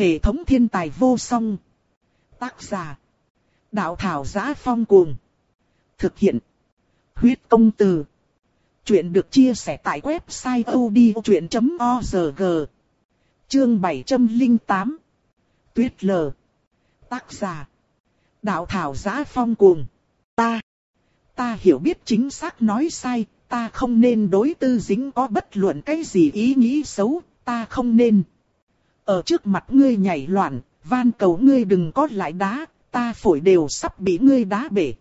Hệ thống thiên tài vô song. Tác giả. Đạo thảo giá phong cuồng. Thực hiện. Huyết công từ. Chuyện được chia sẻ tại website odchuyện.org. Chương 708. Tuyết lờ. Tác giả. Đạo thảo giá phong cuồng. Ta. Ta hiểu biết chính xác nói sai, ta không nên đối tư dính có bất luận cái gì ý nghĩ xấu, ta không nên. Ở trước mặt ngươi nhảy loạn, van cầu ngươi đừng có lại đá, ta phổi đều sắp bị ngươi đá bể.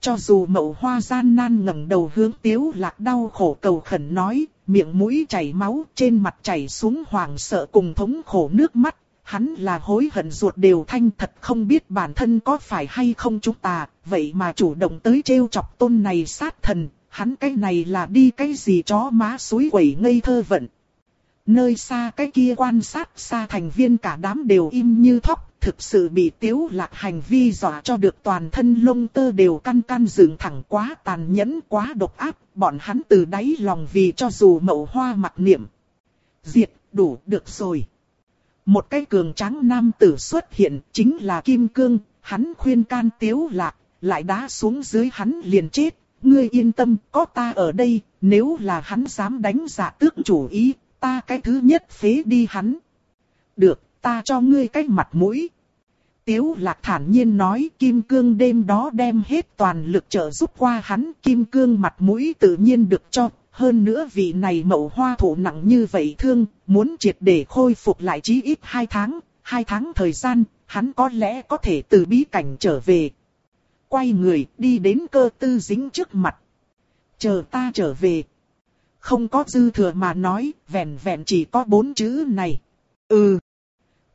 Cho dù mậu hoa gian nan ngẩng đầu hướng tiếu lạc đau khổ cầu khẩn nói, miệng mũi chảy máu, trên mặt chảy xuống hoàng sợ cùng thống khổ nước mắt, hắn là hối hận ruột đều thanh thật không biết bản thân có phải hay không chúng ta, vậy mà chủ động tới trêu chọc tôn này sát thần, hắn cái này là đi cái gì chó má suối quẩy ngây thơ vận. Nơi xa cái kia quan sát xa thành viên cả đám đều im như thóc, thực sự bị tiếu lạc hành vi dọa cho được toàn thân lông tơ đều căn căn dựng thẳng quá tàn nhẫn quá độc áp, bọn hắn từ đáy lòng vì cho dù mậu hoa mặt niệm. Diệt, đủ, được rồi. Một cái cường tráng nam tử xuất hiện, chính là Kim Cương, hắn khuyên can tiếu lạc, lại đá xuống dưới hắn liền chết. Ngươi yên tâm, có ta ở đây, nếu là hắn dám đánh giả tước chủ ý, ta cái thứ nhất phế đi hắn. Được, ta cho ngươi cái mặt mũi. Tiếu lạc thản nhiên nói Kim Cương đêm đó đem hết toàn lực trợ giúp qua hắn. Kim Cương mặt mũi tự nhiên được cho. Hơn nữa vị này mậu hoa thủ nặng như vậy thương, muốn triệt để khôi phục lại chí ít hai tháng. Hai tháng thời gian, hắn có lẽ có thể từ bí cảnh trở về. Quay người đi đến cơ tư dính trước mặt. Chờ ta trở về. Không có dư thừa mà nói, vẹn vẹn chỉ có bốn chữ này. Ừ.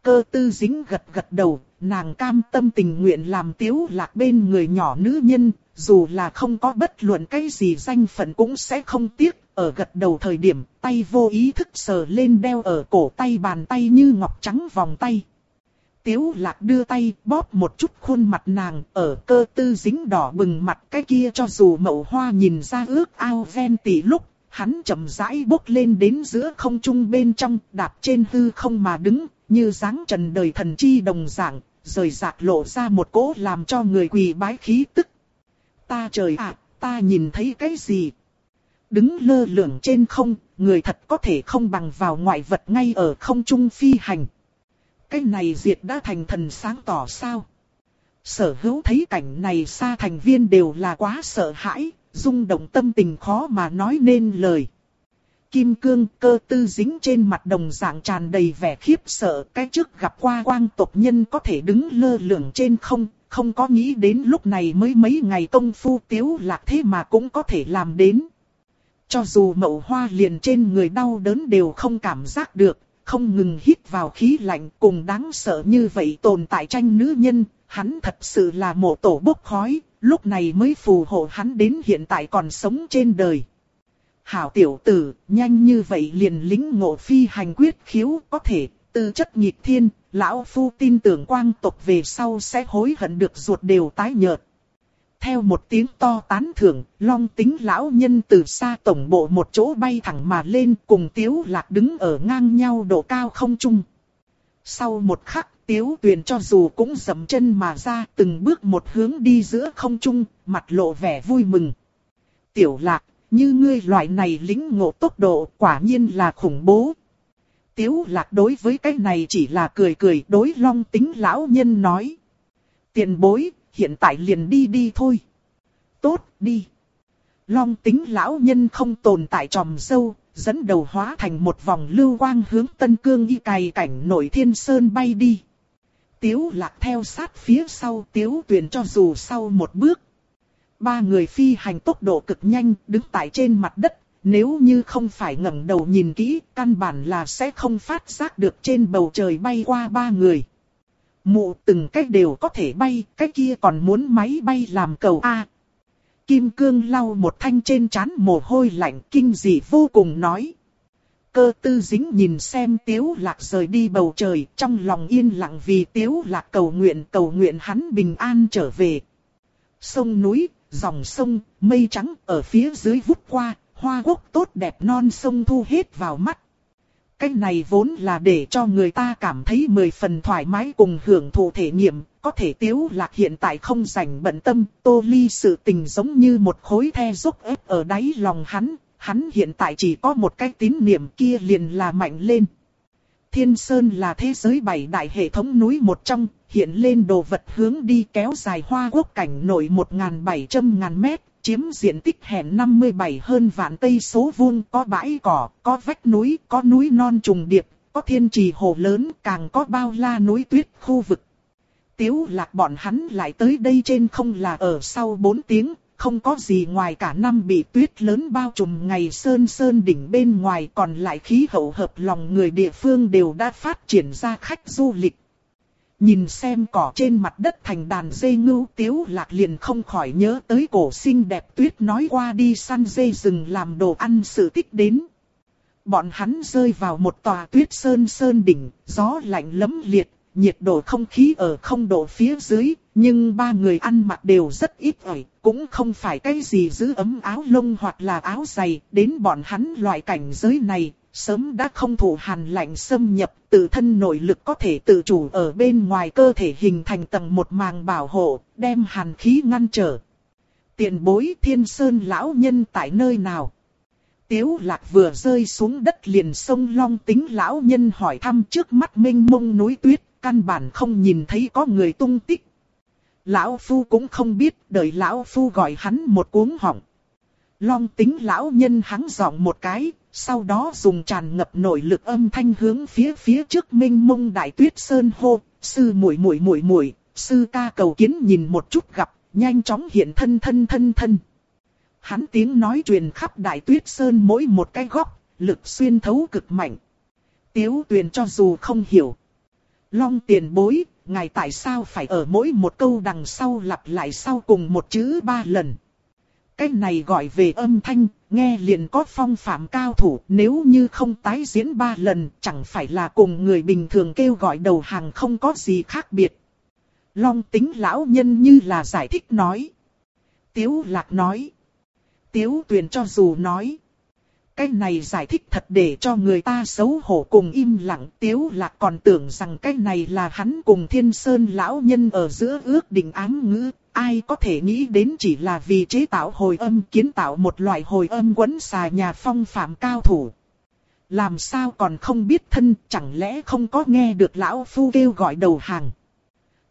Cơ tư dính gật gật đầu, nàng cam tâm tình nguyện làm tiếu lạc bên người nhỏ nữ nhân, dù là không có bất luận cái gì danh phận cũng sẽ không tiếc, ở gật đầu thời điểm, tay vô ý thức sờ lên đeo ở cổ tay bàn tay như ngọc trắng vòng tay. Tiếu lạc đưa tay bóp một chút khuôn mặt nàng ở cơ tư dính đỏ bừng mặt cái kia cho dù mậu hoa nhìn ra ước ao ven tỷ lúc, hắn chậm rãi bốc lên đến giữa không trung bên trong đạp trên hư không mà đứng, như dáng trần đời thần chi đồng dạng, rời rạc lộ ra một cỗ làm cho người quỳ bái khí tức. Ta trời ạ, ta nhìn thấy cái gì? Đứng lơ lửng trên không, người thật có thể không bằng vào ngoại vật ngay ở không trung phi hành. Cái này diệt đã thành thần sáng tỏ sao? Sở hữu thấy cảnh này xa thành viên đều là quá sợ hãi, rung động tâm tình khó mà nói nên lời. Kim cương cơ tư dính trên mặt đồng dạng tràn đầy vẻ khiếp sợ. Cái trước gặp qua quang tộc nhân có thể đứng lơ lửng trên không, không có nghĩ đến lúc này mới mấy ngày công phu tiếu lạc thế mà cũng có thể làm đến. Cho dù mậu hoa liền trên người đau đớn đều không cảm giác được, không ngừng hít vào khí lạnh cùng đáng sợ như vậy tồn tại tranh nữ nhân, hắn thật sự là mộ tổ bốc khói, lúc này mới phù hộ hắn đến hiện tại còn sống trên đời. Hảo tiểu tử, nhanh như vậy liền lính ngộ phi hành quyết khiếu có thể, tư chất nhịp thiên, lão phu tin tưởng quang tộc về sau sẽ hối hận được ruột đều tái nhợt. Theo một tiếng to tán thưởng, long tính lão nhân từ xa tổng bộ một chỗ bay thẳng mà lên cùng tiếu lạc đứng ở ngang nhau độ cao không trung. Sau một khắc, tiếu tuyền cho dù cũng dầm chân mà ra từng bước một hướng đi giữa không trung, mặt lộ vẻ vui mừng. Tiểu lạc, như ngươi loại này lính ngộ tốc độ quả nhiên là khủng bố. Tiếu lạc đối với cái này chỉ là cười cười đối long tính lão nhân nói. Tiền bối, hiện tại liền đi đi thôi. Tốt, đi. Long tính lão nhân không tồn tại tròm sâu, dẫn đầu hóa thành một vòng lưu quang hướng tân cương y cày cảnh nổi thiên sơn bay đi. Tiếu lạc theo sát phía sau tiếu tuyển cho dù sau một bước. Ba người phi hành tốc độ cực nhanh đứng tại trên mặt đất, nếu như không phải ngẩng đầu nhìn kỹ, căn bản là sẽ không phát giác được trên bầu trời bay qua ba người. Mụ từng cách đều có thể bay, cái kia còn muốn máy bay làm cầu A. Kim cương lau một thanh trên trán mồ hôi lạnh kinh dị vô cùng nói. Cơ tư dính nhìn xem tiếu lạc rời đi bầu trời, trong lòng yên lặng vì tiếu lạc cầu nguyện cầu nguyện hắn bình an trở về. Sông núi, dòng sông, mây trắng ở phía dưới vút qua, hoa quốc tốt đẹp non sông thu hết vào mắt. Cái này vốn là để cho người ta cảm thấy mười phần thoải mái cùng hưởng thụ thể nghiệm, có thể tiếu lạc hiện tại không rảnh bận tâm, tô ly sự tình giống như một khối the dốc ép ở đáy lòng hắn, hắn hiện tại chỉ có một cái tín niệm kia liền là mạnh lên. Thiên Sơn là thế giới bảy đại hệ thống núi một trong, hiện lên đồ vật hướng đi kéo dài hoa quốc cảnh nổi 1.700 ngàn mét, chiếm diện tích hẹn 57 hơn vạn tây số vuông, có bãi cỏ, có vách núi, có núi non trùng điệp, có thiên trì hồ lớn, càng có bao la núi tuyết khu vực. Tiếu lạc bọn hắn lại tới đây trên không là ở sau 4 tiếng, không có gì ngoài cả năm bị tuyết lớn bao trùm ngày sơn sơn đỉnh bên ngoài còn lại khí hậu hợp lòng người địa phương đều đã phát triển ra khách du lịch. Nhìn xem cỏ trên mặt đất thành đàn dê ngưu tiếu lạc liền không khỏi nhớ tới cổ xinh đẹp tuyết nói qua đi săn dê rừng làm đồ ăn sự tích đến. Bọn hắn rơi vào một tòa tuyết sơn sơn đỉnh, gió lạnh lấm liệt, nhiệt độ không khí ở không độ phía dưới, nhưng ba người ăn mặc đều rất ít ỏi, cũng không phải cái gì giữ ấm áo lông hoặc là áo dày, đến bọn hắn loại cảnh giới này, sớm đã không thủ hàn lạnh xâm nhập, tự thân nội lực có thể tự chủ ở bên ngoài cơ thể hình thành tầng một màng bảo hộ, đem hàn khí ngăn trở. Tiền bối thiên sơn lão nhân tại nơi nào? Tiếu lạc vừa rơi xuống đất liền sông long tính lão nhân hỏi thăm trước mắt minh mông núi tuyết, căn bản không nhìn thấy có người tung tích. Lão Phu cũng không biết, đợi Lão Phu gọi hắn một cuống họng. Long tính lão nhân hắn giọng một cái, sau đó dùng tràn ngập nội lực âm thanh hướng phía phía trước minh mông đại tuyết sơn hô, sư muội muội muội muội, sư ca cầu kiến nhìn một chút gặp, nhanh chóng hiện thân thân thân thân. Hắn tiếng nói truyền khắp đại tuyết sơn mỗi một cái góc, lực xuyên thấu cực mạnh. Tiếu tuyền cho dù không hiểu. Long tiền bối, ngài tại sao phải ở mỗi một câu đằng sau lặp lại sau cùng một chữ ba lần. Cái này gọi về âm thanh, nghe liền có phong phạm cao thủ, nếu như không tái diễn ba lần, chẳng phải là cùng người bình thường kêu gọi đầu hàng không có gì khác biệt. Long tính lão nhân như là giải thích nói. Tiếu lạc nói. Tiếu tuyền cho dù nói. Cái này giải thích thật để cho người ta xấu hổ cùng im lặng. Tiếu lạc còn tưởng rằng cái này là hắn cùng thiên sơn lão nhân ở giữa ước định ám ngữ. Ai có thể nghĩ đến chỉ là vì chế tạo hồi âm kiến tạo một loại hồi âm quấn xà nhà phong phạm cao thủ. Làm sao còn không biết thân, chẳng lẽ không có nghe được lão phu kêu gọi đầu hàng.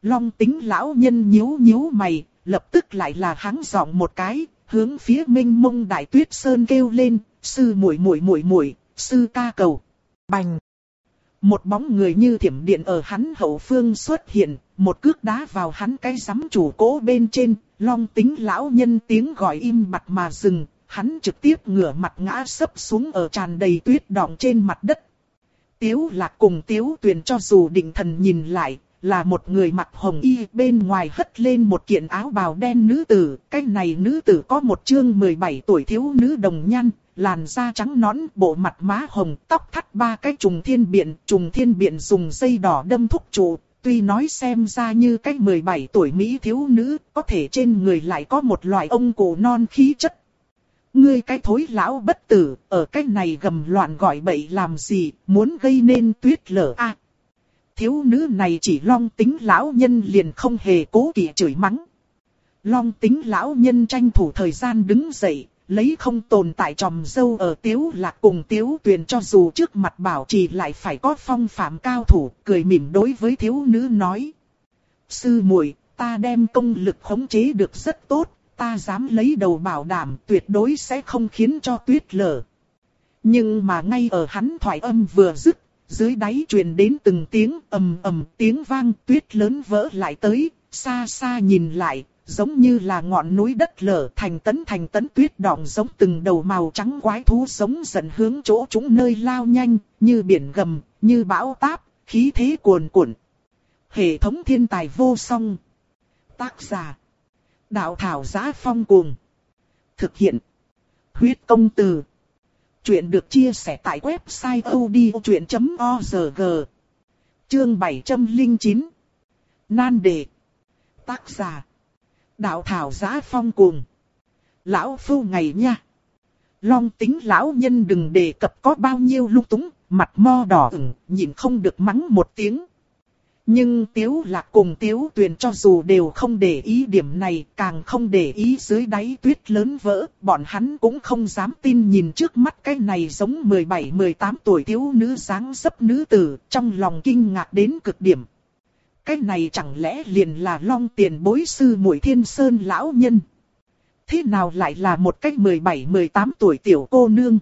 Long tính lão nhân nhíu nhíu mày, lập tức lại là hắn giọng một cái, hướng phía minh mông đại tuyết sơn kêu lên, sư muội muội muội muội, sư ca cầu. Bành! Một bóng người như thiểm điện ở hắn hậu phương xuất hiện, một cước đá vào hắn cái sấm chủ cố bên trên, long tính lão nhân tiếng gọi im mặt mà dừng, hắn trực tiếp ngửa mặt ngã sấp xuống ở tràn đầy tuyết đọng trên mặt đất. Tiếu lạc cùng tiếu tuyền cho dù định thần nhìn lại, là một người mặc hồng y bên ngoài hất lên một kiện áo bào đen nữ tử. Cái này nữ tử có một chương 17 tuổi thiếu nữ đồng nhan, làn da trắng nõn, bộ mặt má hồng, tóc thắt ba cái trùng thiên biện, trùng thiên biện dùng dây đỏ đâm thúc trụ. Tuy nói xem ra như cái 17 tuổi Mỹ thiếu nữ, có thể trên người lại có một loại ông cổ non khí chất. Ngươi cái thối lão bất tử, ở cái này gầm loạn gọi bậy làm gì, muốn gây nên tuyết lở a thiếu nữ này chỉ long tính lão nhân liền không hề cố kỵ chửi mắng. Long tính lão nhân tranh thủ thời gian đứng dậy, lấy không tồn tại tròm dâu ở tiếu lạc cùng tiếu tuyền cho dù trước mặt bảo trì lại phải có phong phạm cao thủ, cười mỉm đối với thiếu nữ nói. Sư muội ta đem công lực khống chế được rất tốt, ta dám lấy đầu bảo đảm tuyệt đối sẽ không khiến cho tuyết lở. Nhưng mà ngay ở hắn thoại âm vừa dứt, dưới đáy truyền đến từng tiếng ầm ầm tiếng vang tuyết lớn vỡ lại tới, xa xa nhìn lại, giống như là ngọn núi đất lở thành tấn thành tấn tuyết đọng giống từng đầu màu trắng quái thú sống dần hướng chỗ chúng nơi lao nhanh, như biển gầm, như bão táp, khí thế cuồn cuộn. Hệ thống thiên tài vô song. Tác giả. Đạo thảo giá phong cuồng. Thực hiện. Huyết công từ. Chuyện được chia sẻ tại website odchuyện.org Chương 709 Nan đề Tác giả Đạo thảo giá phong cuồng Lão phu ngày nha Long tính lão nhân đừng đề cập có bao nhiêu lung túng mặt mo đỏ ửng, nhìn không được mắng một tiếng. Nhưng Tiếu Lạc cùng Tiếu Tuyền cho dù đều không để ý điểm này, càng không để ý dưới đáy tuyết lớn vỡ, bọn hắn cũng không dám tin nhìn trước mắt cái này giống 17-18 tuổi thiếu nữ sáng sấp nữ tử, trong lòng kinh ngạc đến cực điểm. Cái này chẳng lẽ liền là long tiền bối sư muội thiên sơn lão nhân? Thế nào lại là một cách 17-18 tuổi tiểu cô nương?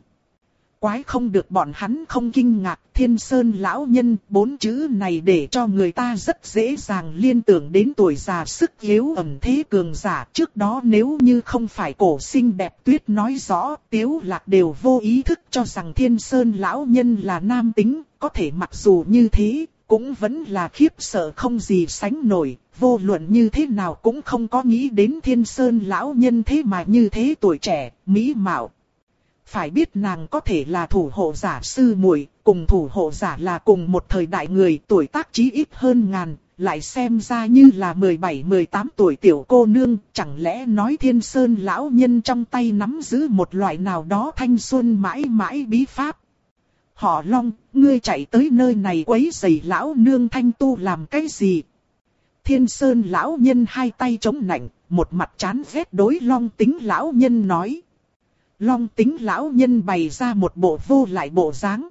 Quái không được bọn hắn không kinh ngạc, thiên sơn lão nhân, bốn chữ này để cho người ta rất dễ dàng liên tưởng đến tuổi già sức yếu ẩm thế cường giả. Trước đó nếu như không phải cổ sinh đẹp tuyết nói rõ, tiếu lạc đều vô ý thức cho rằng thiên sơn lão nhân là nam tính. Có thể mặc dù như thế cũng vẫn là khiếp sợ không gì sánh nổi. Vô luận như thế nào cũng không có nghĩ đến thiên sơn lão nhân thế mà như thế tuổi trẻ, mỹ mạo, phải biết nàng có thể là thủ hộ giả sư muội, cùng thủ hộ giả là cùng một thời đại người tuổi tác chí ít hơn ngàn, lại xem ra như là 17-18 tuổi tiểu cô nương, chẳng lẽ nói thiên sơn lão nhân trong tay nắm giữ một loại nào đó thanh xuân mãi mãi bí pháp. Họ long, ngươi chạy tới nơi này quấy giày lão nương thanh tu làm cái gì? Thiên sơn lão nhân hai tay chống nạnh, một mặt chán ghét đối long tính lão nhân nói. Long tính lão nhân bày ra một bộ vô lại bộ dáng.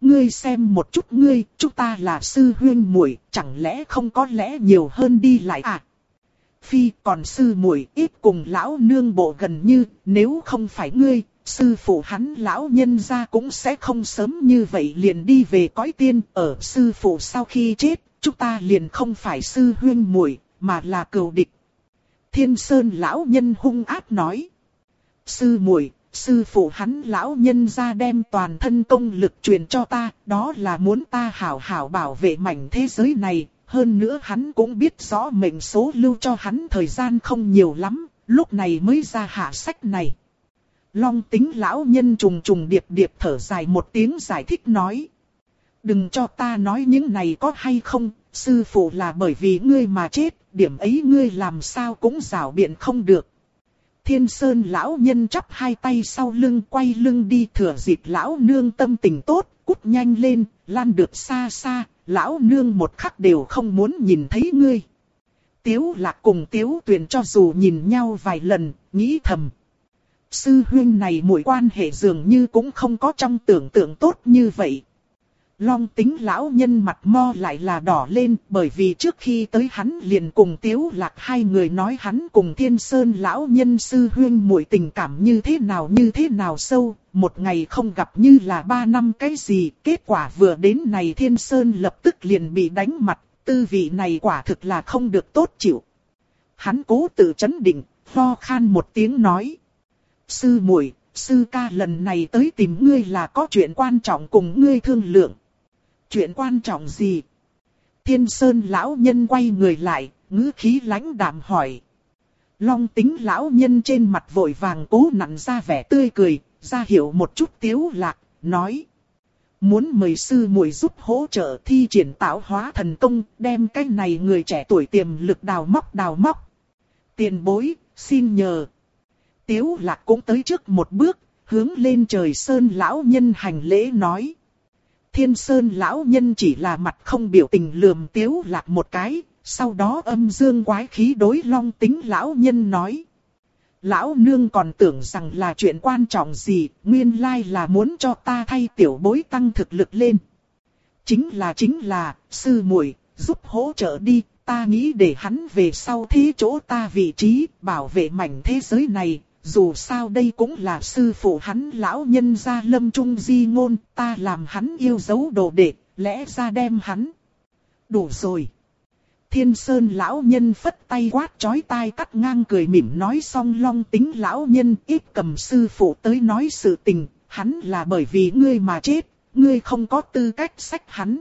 Ngươi xem một chút ngươi, chúng ta là sư huyên muội, chẳng lẽ không có lẽ nhiều hơn đi lại à? Phi còn sư muội ít cùng lão nương bộ gần như, nếu không phải ngươi, sư phụ hắn lão nhân ra cũng sẽ không sớm như vậy liền đi về cõi tiên. Ở sư phụ sau khi chết, chúng ta liền không phải sư huyên muội mà là cừu địch. Thiên Sơn lão nhân hung ác nói. Sư muội, sư phụ hắn lão nhân ra đem toàn thân công lực truyền cho ta, đó là muốn ta hảo hảo bảo vệ mảnh thế giới này. Hơn nữa hắn cũng biết rõ mệnh số lưu cho hắn thời gian không nhiều lắm, lúc này mới ra hạ sách này. Long tính lão nhân trùng trùng điệp điệp thở dài một tiếng giải thích nói. Đừng cho ta nói những này có hay không, sư phụ là bởi vì ngươi mà chết, điểm ấy ngươi làm sao cũng rào biện không được. Thiên Sơn lão nhân chắp hai tay sau lưng quay lưng đi thừa dịp lão nương tâm tình tốt, cút nhanh lên, lan được xa xa, lão nương một khắc đều không muốn nhìn thấy ngươi. Tiếu lạc cùng tiếu tuyền cho dù nhìn nhau vài lần, nghĩ thầm. Sư huyên này mùi quan hệ dường như cũng không có trong tưởng tượng tốt như vậy, Long tính lão nhân mặt mo lại là đỏ lên bởi vì trước khi tới hắn liền cùng tiếu lạc hai người nói hắn cùng thiên sơn lão nhân sư huyên muội tình cảm như thế nào như thế nào sâu, một ngày không gặp như là ba năm cái gì, kết quả vừa đến này thiên sơn lập tức liền bị đánh mặt, tư vị này quả thực là không được tốt chịu. Hắn cố tự chấn định, ho khan một tiếng nói. Sư muội sư ca lần này tới tìm ngươi là có chuyện quan trọng cùng ngươi thương lượng chuyện quan trọng gì? Thiên Sơn lão nhân quay người lại, ngữ khí lãnh đạm hỏi. Long tính lão nhân trên mặt vội vàng cố nặn ra vẻ tươi cười, ra hiểu một chút tiếu lạc, nói. Muốn mời sư muội giúp hỗ trợ thi triển tạo hóa thần công, đem cái này người trẻ tuổi tiềm lực đào móc đào móc. Tiền bối, xin nhờ. Tiếu lạc cũng tới trước một bước, hướng lên trời sơn lão nhân hành lễ nói. Thiên Sơn lão nhân chỉ là mặt không biểu tình lườm tiếu lạc một cái, sau đó âm dương quái khí đối long tính lão nhân nói. Lão nương còn tưởng rằng là chuyện quan trọng gì, nguyên lai là muốn cho ta thay tiểu bối tăng thực lực lên. Chính là chính là, sư muội giúp hỗ trợ đi, ta nghĩ để hắn về sau thế chỗ ta vị trí, bảo vệ mảnh thế giới này, dù sao đây cũng là sư phụ hắn lão nhân gia lâm trung di ngôn, ta làm hắn yêu dấu đồ đệ, lẽ ra đem hắn. Đủ rồi. Thiên Sơn lão nhân phất tay quát chói tai cắt ngang cười mỉm nói xong long tính lão nhân ít cầm sư phụ tới nói sự tình, hắn là bởi vì ngươi mà chết, ngươi không có tư cách sách hắn.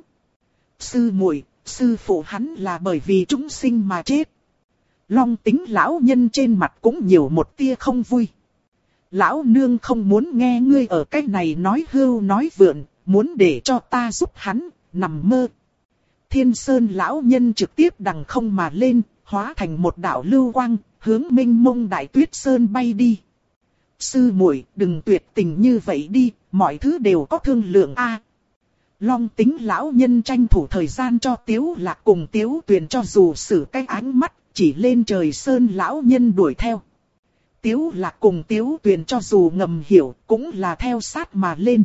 Sư muội, sư phụ hắn là bởi vì chúng sinh mà chết. Long tính lão nhân trên mặt cũng nhiều một tia không vui. Lão nương không muốn nghe ngươi ở cách này nói hưu nói vượn, muốn để cho ta giúp hắn, nằm mơ. Thiên sơn lão nhân trực tiếp đằng không mà lên, hóa thành một đạo lưu quang, hướng minh mông đại tuyết sơn bay đi. Sư muội đừng tuyệt tình như vậy đi, mọi thứ đều có thương lượng a. Long tính lão nhân tranh thủ thời gian cho tiếu lạc cùng tiếu tuyền cho dù xử cái ánh mắt, chỉ lên trời sơn lão nhân đuổi theo. Tiếu lạc cùng tiếu tuyền cho dù ngầm hiểu, cũng là theo sát mà lên.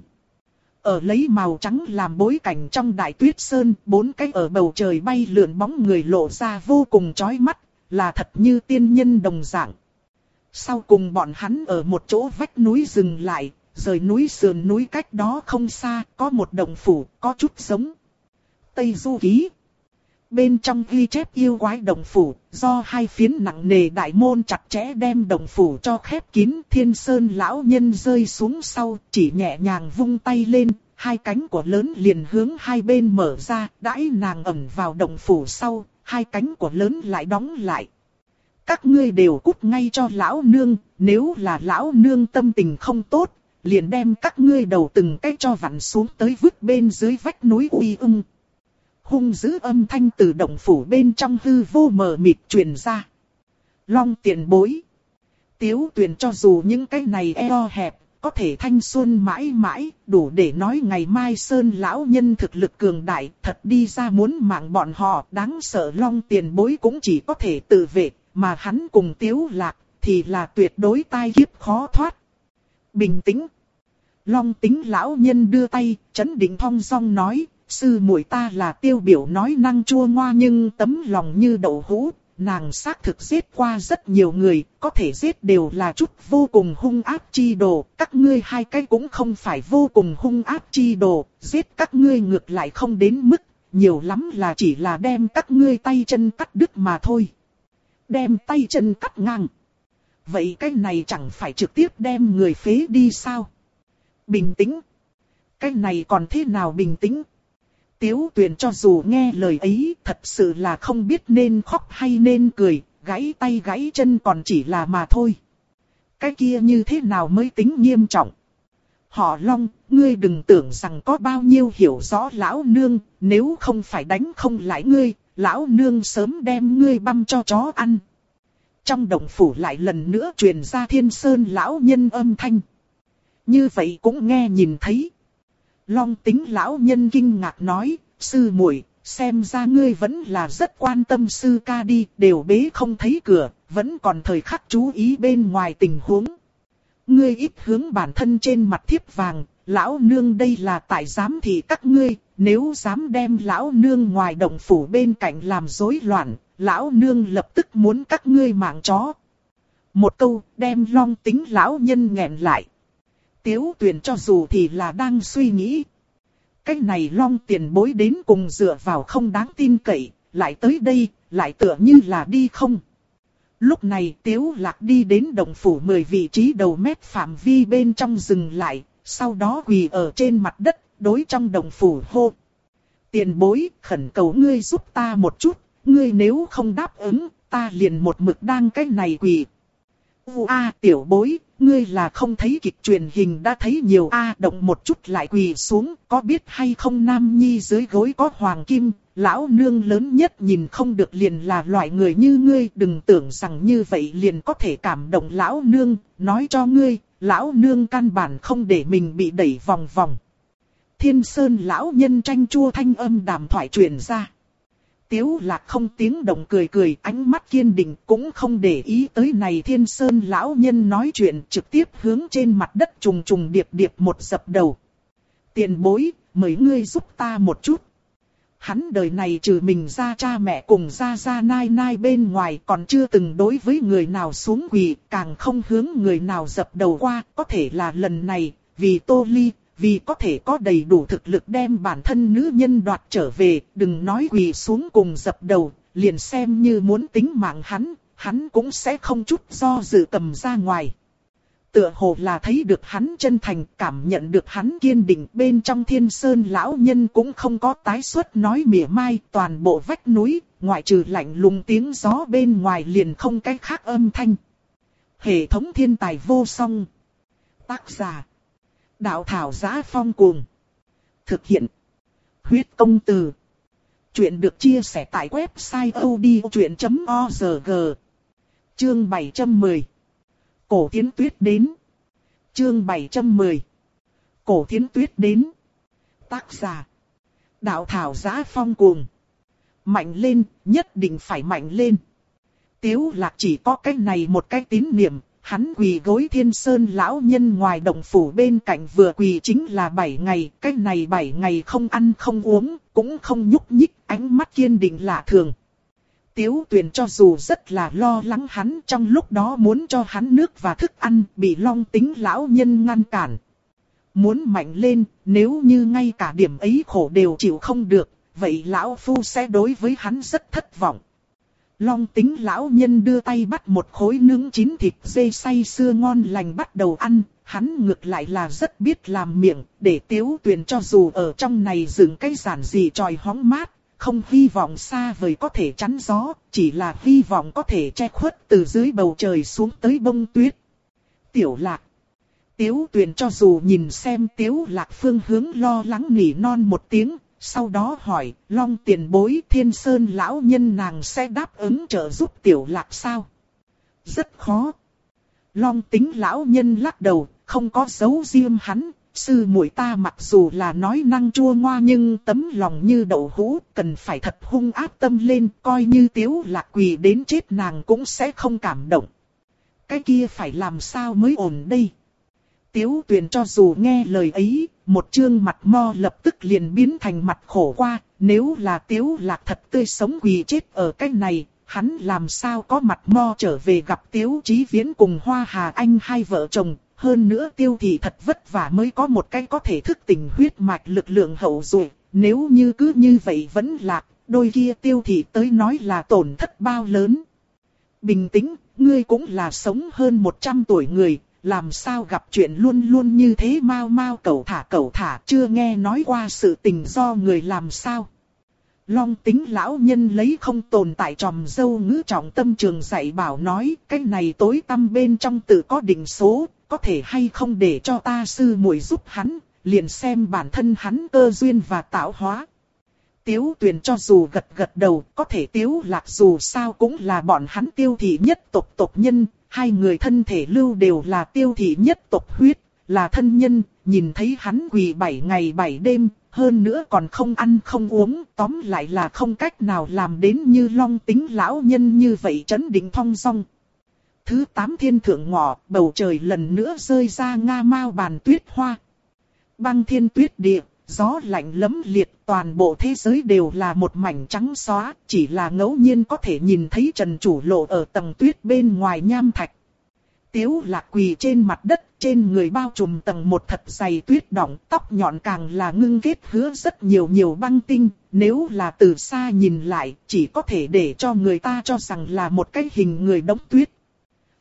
Ở lấy màu trắng làm bối cảnh trong đại tuyết sơn, bốn cái ở bầu trời bay lượn bóng người lộ ra vô cùng chói mắt, là thật như tiên nhân đồng dạng. Sau cùng bọn hắn ở một chỗ vách núi dừng lại, rời núi sườn núi cách đó không xa, có một đồng phủ, có chút giống. Tây Du Ký Bên trong ghi chép yêu quái đồng phủ, do hai phiến nặng nề đại môn chặt chẽ đem đồng phủ cho khép kín, thiên sơn lão nhân rơi xuống sau, chỉ nhẹ nhàng vung tay lên, hai cánh của lớn liền hướng hai bên mở ra, đãi nàng ẩn vào đồng phủ sau, hai cánh của lớn lại đóng lại. Các ngươi đều cút ngay cho lão nương, nếu là lão nương tâm tình không tốt, liền đem các ngươi đầu từng cái cho vặn xuống tới vứt bên dưới vách núi uy ưng. Hung dữ âm thanh từ động phủ bên trong hư vô mờ mịt truyền ra. Long tiền bối. Tiếu tuyển cho dù những cái này eo hẹp, có thể thanh xuân mãi mãi, đủ để nói ngày mai Sơn lão nhân thực lực cường đại, thật đi ra muốn mạng bọn họ, đáng sợ long tiền bối cũng chỉ có thể tự vệ, mà hắn cùng tiếu lạc, thì là tuyệt đối tai kiếp khó thoát. Bình tĩnh. Long tính lão nhân đưa tay, chấn định thong song nói, sư muội ta là tiêu biểu nói năng chua ngoa nhưng tấm lòng như đậu hũ, nàng xác thực giết qua rất nhiều người, có thể giết đều là chút vô cùng hung ác chi đồ, các ngươi hai cái cũng không phải vô cùng hung ác chi đồ, giết các ngươi ngược lại không đến mức, nhiều lắm là chỉ là đem các ngươi tay chân cắt đứt mà thôi. Đem tay chân cắt ngang. Vậy cái này chẳng phải trực tiếp đem người phế đi sao? Bình tĩnh. Cái này còn thế nào bình tĩnh? Tiếu tuyền cho dù nghe lời ấy thật sự là không biết nên khóc hay nên cười, gãy tay gãy chân còn chỉ là mà thôi. Cái kia như thế nào mới tính nghiêm trọng? Họ long, ngươi đừng tưởng rằng có bao nhiêu hiểu rõ lão nương, nếu không phải đánh không lại ngươi, lão nương sớm đem ngươi băm cho chó ăn. Trong động phủ lại lần nữa truyền ra thiên sơn lão nhân âm thanh. Như vậy cũng nghe nhìn thấy. Long tính lão nhân kinh ngạc nói, sư muội xem ra ngươi vẫn là rất quan tâm sư ca đi, đều bế không thấy cửa, vẫn còn thời khắc chú ý bên ngoài tình huống. Ngươi ít hướng bản thân trên mặt thiếp vàng, lão nương đây là tại giám thị các ngươi, nếu dám đem lão nương ngoài động phủ bên cạnh làm rối loạn, lão nương lập tức muốn các ngươi mạng chó. Một câu đem long tính lão nhân nghẹn lại. Tiếu tuyển cho dù thì là đang suy nghĩ. Cái này long tiền bối đến cùng dựa vào không đáng tin cậy, lại tới đây, lại tựa như là đi không. Lúc này tiếu lạc đi đến đồng phủ 10 vị trí đầu mét phạm vi bên trong dừng lại, sau đó quỳ ở trên mặt đất, đối trong đồng phủ hô. Tiền bối, khẩn cầu ngươi giúp ta một chút, ngươi nếu không đáp ứng, ta liền một mực đang cái này quỳ. U a tiểu bối, ngươi là không thấy kịch truyền hình đã thấy nhiều a động một chút lại quỳ xuống, có biết hay không nam nhi dưới gối có hoàng kim, lão nương lớn nhất nhìn không được liền là loại người như ngươi, đừng tưởng rằng như vậy liền có thể cảm động lão nương, nói cho ngươi, lão nương căn bản không để mình bị đẩy vòng vòng. Thiên sơn lão nhân tranh chua thanh âm đàm thoại truyền ra. Tiếu lạc không tiếng động cười cười ánh mắt kiên định cũng không để ý tới này thiên sơn lão nhân nói chuyện trực tiếp hướng trên mặt đất trùng trùng điệp điệp một dập đầu. Tiền bối, mời ngươi giúp ta một chút. Hắn đời này trừ mình ra cha mẹ cùng ra ra nai nai bên ngoài còn chưa từng đối với người nào xuống quỳ, càng không hướng người nào dập đầu qua, có thể là lần này, vì tô ly, vì có thể có đầy đủ thực lực đem bản thân nữ nhân đoạt trở về, đừng nói quỳ xuống cùng dập đầu, liền xem như muốn tính mạng hắn, hắn cũng sẽ không chút do dự cầm ra ngoài. Tựa hồ là thấy được hắn chân thành, cảm nhận được hắn kiên định bên trong thiên sơn lão nhân cũng không có tái xuất nói mỉa mai, toàn bộ vách núi, ngoại trừ lạnh lùng tiếng gió bên ngoài liền không cái khác âm thanh. Hệ thống thiên tài vô song. Tác giả Đạo thảo giá phong cuồng. Thực hiện. Huyết công từ. Chuyện được chia sẻ tại website odchuyện.org. Chương 710. Cổ thiến tuyết đến. Chương 710. Cổ thiến tuyết đến. Tác giả. Đạo thảo giá phong cuồng. Mạnh lên, nhất định phải mạnh lên. Tiếu lạc chỉ có cái này một cái tín niệm, hắn quỳ gối thiên sơn lão nhân ngoài động phủ bên cạnh vừa quỳ chính là 7 ngày, cái này 7 ngày không ăn không uống, cũng không nhúc nhích, ánh mắt kiên định lạ thường. Tiếu tuyền cho dù rất là lo lắng hắn trong lúc đó muốn cho hắn nước và thức ăn bị long tính lão nhân ngăn cản. Muốn mạnh lên, nếu như ngay cả điểm ấy khổ đều chịu không được, vậy lão phu sẽ đối với hắn rất thất vọng. Long tính lão nhân đưa tay bắt một khối nướng chín thịt dê say xưa ngon lành bắt đầu ăn, hắn ngược lại là rất biết làm miệng, để tiếu tuyền cho dù ở trong này dựng cái giản dị tròi hóng mát, không hy vọng xa vời có thể chắn gió, chỉ là hy vọng có thể che khuất từ dưới bầu trời xuống tới bông tuyết. Tiểu lạc. Tiếu tuyền cho dù nhìn xem tiếu lạc phương hướng lo lắng nỉ non một tiếng, sau đó hỏi, long tiền bối thiên sơn lão nhân nàng sẽ đáp ứng trợ giúp tiểu lạc sao? Rất khó. Long tính lão nhân lắc đầu, không có dấu riêng hắn, sư muội ta mặc dù là nói năng chua ngoa nhưng tấm lòng như đậu hũ, cần phải thật hung áp tâm lên, coi như tiếu lạc quỳ đến chết nàng cũng sẽ không cảm động. Cái kia phải làm sao mới ổn đây? Tiếu tuyền cho dù nghe lời ấy, một chương mặt mo lập tức liền biến thành mặt khổ qua, nếu là tiếu lạc thật tươi sống quỳ chết ở cách này, hắn làm sao có mặt mo trở về gặp tiếu chí viễn cùng hoa hà anh hai vợ chồng, hơn nữa tiêu thị thật vất vả mới có một cái có thể thức tỉnh huyết mạch lực lượng hậu rồi, nếu như cứ như vậy vẫn lạc, đôi kia tiêu thị tới nói là tổn thất bao lớn. Bình tĩnh, ngươi cũng là sống hơn 100 tuổi người, làm sao gặp chuyện luôn luôn như thế mau mau cầu thả cầu thả chưa nghe nói qua sự tình do người làm sao. Long tính lão nhân lấy không tồn tại tròm dâu ngữ trọng tâm trường dạy bảo nói cái này tối tâm bên trong tự có định số, có thể hay không để cho ta sư muội giúp hắn, liền xem bản thân hắn cơ duyên và tạo hóa. Tiếu tuyền cho dù gật gật đầu, có thể tiếu lạc dù sao cũng là bọn hắn tiêu thị nhất tộc tộc nhân, hai người thân thể lưu đều là tiêu thị nhất tộc huyết, là thân nhân, nhìn thấy hắn quỳ bảy ngày bảy đêm, hơn nữa còn không ăn không uống, tóm lại là không cách nào làm đến như long tính lão nhân như vậy chấn định thong song. Thứ tám thiên thượng ngọ, bầu trời lần nữa rơi ra nga mau bàn tuyết hoa. Băng thiên tuyết địa, gió lạnh lấm liệt, toàn bộ thế giới đều là một mảnh trắng xóa, chỉ là ngẫu nhiên có thể nhìn thấy trần chủ lộ ở tầng tuyết bên ngoài nham thạch. Tiếu lạc quỳ trên mặt đất, trên người bao trùm tầng một thật dày tuyết đỏng, tóc nhọn càng là ngưng kết hứa rất nhiều nhiều băng tinh, nếu là từ xa nhìn lại, chỉ có thể để cho người ta cho rằng là một cái hình người đóng tuyết.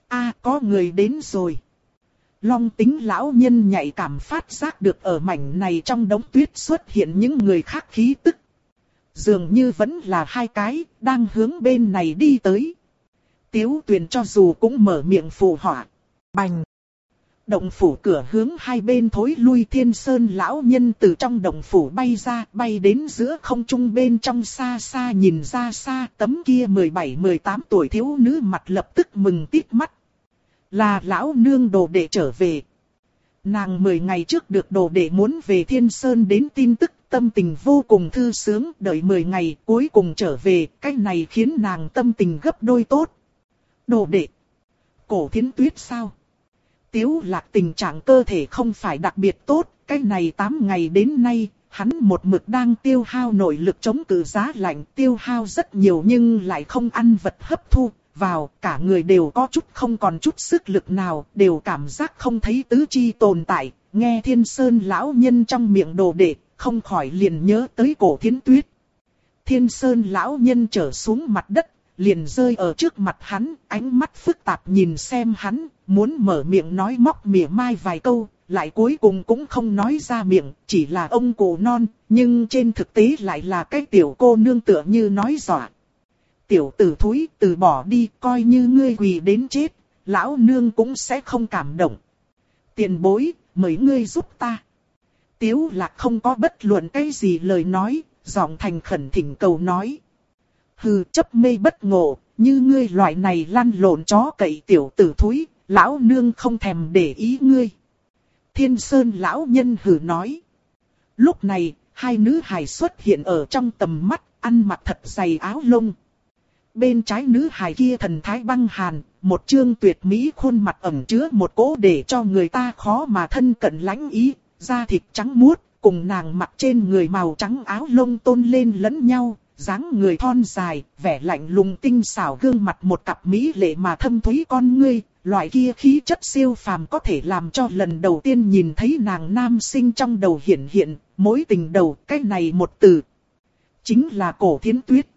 a có người đến rồi. Long tính lão nhân nhạy cảm phát giác được ở mảnh này trong đống tuyết xuất hiện những người khác khí tức. Dường như vẫn là hai cái, đang hướng bên này đi tới. Tiếu tuyền cho dù cũng mở miệng phù họa. Bành! Động phủ cửa hướng hai bên thối lui thiên sơn lão nhân từ trong động phủ bay ra, bay đến giữa không trung bên trong xa xa nhìn ra xa tấm kia 17-18 tuổi thiếu nữ mặt lập tức mừng tít mắt. Là lão nương đồ đệ trở về. Nàng 10 ngày trước được đồ đệ muốn về thiên sơn đến tin tức tâm tình vô cùng thư sướng, đợi 10 ngày cuối cùng trở về, cái này khiến nàng tâm tình gấp đôi tốt. Đồ đệ. Cổ thiến tuyết sao? Tiếu lạc tình trạng cơ thể không phải đặc biệt tốt, cái này 8 ngày đến nay, hắn một mực đang tiêu hao nội lực chống cự giá lạnh, tiêu hao rất nhiều nhưng lại không ăn vật hấp thu, vào, cả người đều có chút không còn chút sức lực nào, đều cảm giác không thấy tứ chi tồn tại, nghe thiên sơn lão nhân trong miệng đồ đệ, không khỏi liền nhớ tới cổ thiến tuyết. Thiên sơn lão nhân trở xuống mặt đất, liền rơi ở trước mặt hắn, ánh mắt phức tạp nhìn xem hắn, muốn mở miệng nói móc mỉa mai vài câu, lại cuối cùng cũng không nói ra miệng, chỉ là ông cụ non, nhưng trên thực tế lại là cái tiểu cô nương tựa như nói dọa. Tiểu tử thúi từ bỏ đi, coi như ngươi quỳ đến chết, lão nương cũng sẽ không cảm động. Tiền bối, mời ngươi giúp ta. Tiếu lạc không có bất luận cái gì lời nói, giọng thành khẩn thỉnh cầu nói hừ chấp mê bất ngộ, như ngươi loại này lăn lộn chó cậy tiểu tử thúi, lão nương không thèm để ý ngươi. Thiên Sơn lão nhân hừ nói. Lúc này, hai nữ hài xuất hiện ở trong tầm mắt, ăn mặc thật dày áo lông. Bên trái nữ hài kia thần thái băng hàn, một chương tuyệt mỹ khuôn mặt ẩn chứa một cỗ để cho người ta khó mà thân cận lãnh ý, da thịt trắng muốt, cùng nàng mặc trên người màu trắng áo lông tôn lên lẫn nhau, dáng người thon dài, vẻ lạnh lùng tinh xảo gương mặt một cặp mỹ lệ mà thâm thúy con ngươi, loại kia khí chất siêu phàm có thể làm cho lần đầu tiên nhìn thấy nàng nam sinh trong đầu hiện hiện, mối tình đầu, cái này một từ. Chính là cổ thiến tuyết.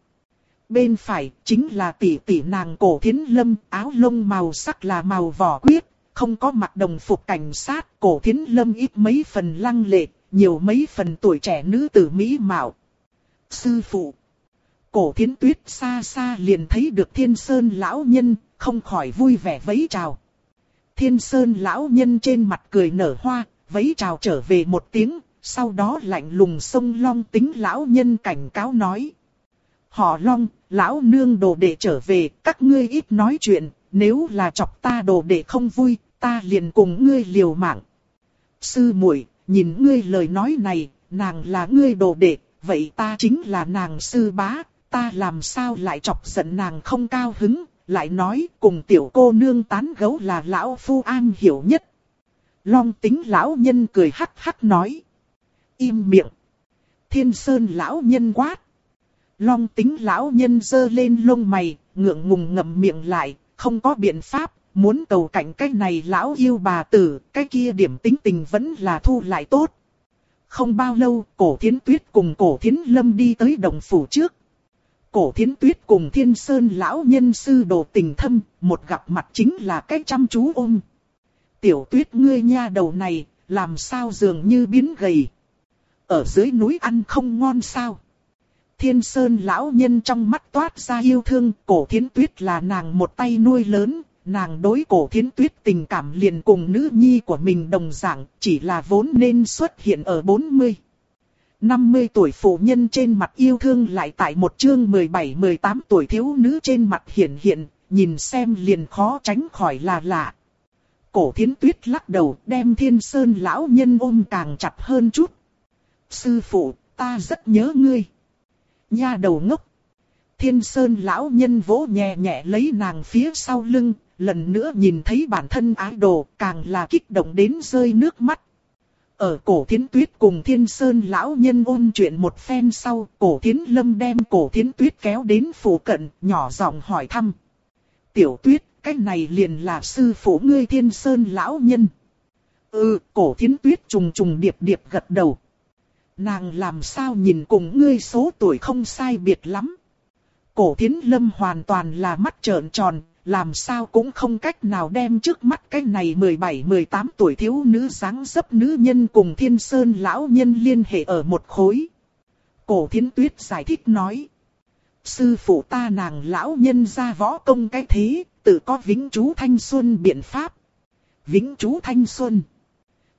Bên phải, chính là tỷ tỷ nàng cổ thiến lâm, áo lông màu sắc là màu vỏ quyết, không có mặc đồng phục cảnh sát, cổ thiến lâm ít mấy phần lăng lệ, nhiều mấy phần tuổi trẻ nữ tử mỹ mạo. Sư phụ Cổ thiến tuyết xa xa liền thấy được thiên sơn lão nhân, không khỏi vui vẻ vẫy chào. Thiên sơn lão nhân trên mặt cười nở hoa, vẫy chào trở về một tiếng, sau đó lạnh lùng sông long tính lão nhân cảnh cáo nói. Họ long, lão nương đồ đệ trở về, các ngươi ít nói chuyện, nếu là chọc ta đồ đệ không vui, ta liền cùng ngươi liều mạng. Sư muội, nhìn ngươi lời nói này, nàng là ngươi đồ đệ, vậy ta chính là nàng sư bá, ta làm sao lại chọc giận nàng không cao hứng, lại nói cùng tiểu cô nương tán gấu là lão phu an hiểu nhất. Long tính lão nhân cười hắc hắc nói. Im miệng. Thiên sơn lão nhân quát. Long tính lão nhân dơ lên lông mày, ngượng ngùng ngậm miệng lại, không có biện pháp, muốn cầu cảnh cái này lão yêu bà tử, cái kia điểm tính tình vẫn là thu lại tốt. Không bao lâu, cổ thiến tuyết cùng cổ thiến lâm đi tới đồng phủ trước, Cổ thiến tuyết cùng thiên sơn lão nhân sư đồ tình thâm, một gặp mặt chính là cái chăm chú ôm. Tiểu tuyết ngươi nha đầu này, làm sao dường như biến gầy. Ở dưới núi ăn không ngon sao. Thiên sơn lão nhân trong mắt toát ra yêu thương, cổ thiến tuyết là nàng một tay nuôi lớn, nàng đối cổ thiến tuyết tình cảm liền cùng nữ nhi của mình đồng dạng, chỉ là vốn nên xuất hiện ở 40. 50 tuổi phụ nhân trên mặt yêu thương lại tại một chương 17-18 tuổi thiếu nữ trên mặt hiện hiện, nhìn xem liền khó tránh khỏi là lạ. Cổ thiến tuyết lắc đầu đem thiên sơn lão nhân ôm càng chặt hơn chút. Sư phụ, ta rất nhớ ngươi. Nha đầu ngốc. Thiên sơn lão nhân vỗ nhẹ nhẹ lấy nàng phía sau lưng, lần nữa nhìn thấy bản thân ái đồ, càng là kích động đến rơi nước mắt. Ở cổ thiến tuyết cùng thiên sơn lão nhân ôn chuyện một phen sau, cổ thiến lâm đem cổ thiến tuyết kéo đến phủ cận, nhỏ giọng hỏi thăm. Tiểu tuyết, cái này liền là sư phụ ngươi thiên sơn lão nhân. Ừ, cổ thiến tuyết trùng trùng điệp điệp gật đầu. Nàng làm sao nhìn cùng ngươi số tuổi không sai biệt lắm. Cổ thiến lâm hoàn toàn là mắt trợn tròn, làm sao cũng không cách nào đem trước mắt cái này 17-18 tuổi thiếu nữ dáng dấp nữ nhân cùng thiên sơn lão nhân liên hệ ở một khối. Cổ thiến tuyết giải thích nói. Sư phụ ta nàng lão nhân ra võ công cái thế, tự có vĩnh chú thanh xuân biện pháp. Vĩnh chú thanh xuân.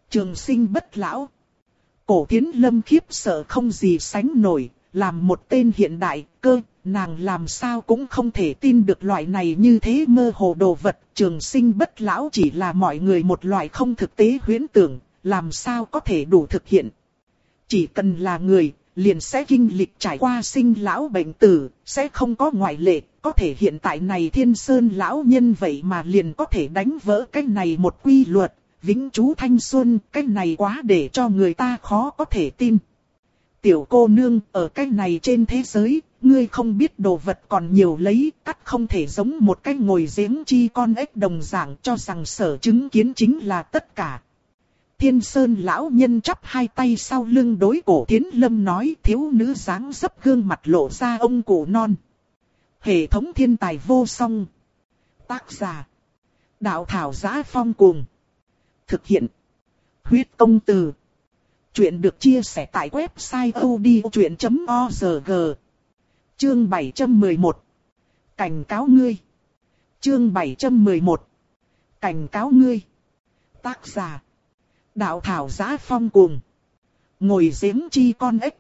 Trường sinh bất lão. Cổ thiến lâm khiếp sợ không gì sánh nổi, làm một tên hiện đại, cơ, nàng làm sao cũng không thể tin được loại này như thế mơ hồ đồ vật, trường sinh bất lão chỉ là mọi người một loại không thực tế huyễn tưởng, làm sao có thể đủ thực hiện. Chỉ cần là người, liền sẽ kinh lịch trải qua sinh lão bệnh tử, sẽ không có ngoại lệ, có thể hiện tại này thiên sơn lão nhân vậy mà liền có thể đánh vỡ cái này một quy luật, vĩnh chú thanh xuân, cái này quá để cho người ta khó có thể tin. Tiểu cô nương, ở cái này trên thế giới, ngươi không biết đồ vật còn nhiều lấy, cắt không thể giống một cái ngồi giếng chi con ếch đồng dạng cho rằng sở chứng kiến chính là tất cả. Thiên Sơn lão nhân chắp hai tay sau lưng đối cổ Thiến Lâm nói thiếu nữ dáng dấp gương mặt lộ ra ông cụ non. Hệ thống thiên tài vô song. Tác giả. Đạo thảo giá phong cuồng. Thực hiện. Huyết công từ. Chuyện được chia sẻ tại website odchuyện.org. Chương 711. Cảnh cáo ngươi. Chương 711. Cảnh cáo ngươi. Tác giả. Đạo thảo giá phong cùng Ngồi giếng chi con ếch.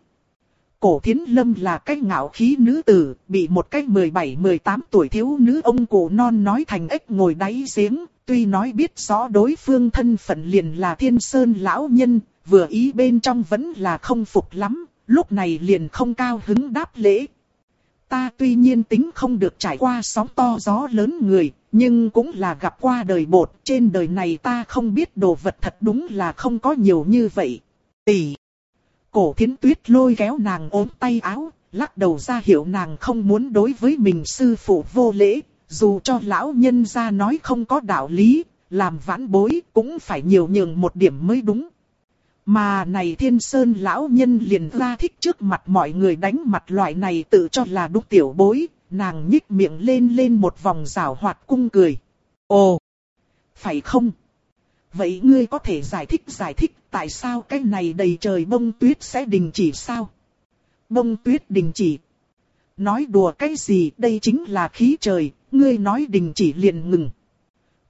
Cổ thiến lâm là cái ngạo khí nữ tử, bị một cái 17-18 tuổi thiếu nữ ông cụ non nói thành ếch ngồi đáy giếng, tuy nói biết rõ đối phương thân phận liền là thiên sơn lão nhân, vừa ý bên trong vẫn là không phục lắm, lúc này liền không cao hứng đáp lễ. Ta tuy nhiên tính không được trải qua sóng to gió lớn người, nhưng cũng là gặp qua đời bột, trên đời này ta không biết đồ vật thật đúng là không có nhiều như vậy. Tỷ. Cổ thiến tuyết lôi kéo nàng ốm tay áo, lắc đầu ra hiệu nàng không muốn đối với mình sư phụ vô lễ, dù cho lão nhân ra nói không có đạo lý, làm vãn bối cũng phải nhiều nhường một điểm mới đúng. Mà này thiên sơn lão nhân liền ra thích trước mặt mọi người đánh mặt loại này tự cho là đúc tiểu bối, nàng nhích miệng lên lên một vòng rào hoạt cung cười. Ồ! Phải không? Vậy ngươi có thể giải thích giải thích tại sao cái này đầy trời bông tuyết sẽ đình chỉ sao? Bông tuyết đình chỉ. Nói đùa cái gì đây chính là khí trời, ngươi nói đình chỉ liền ngừng.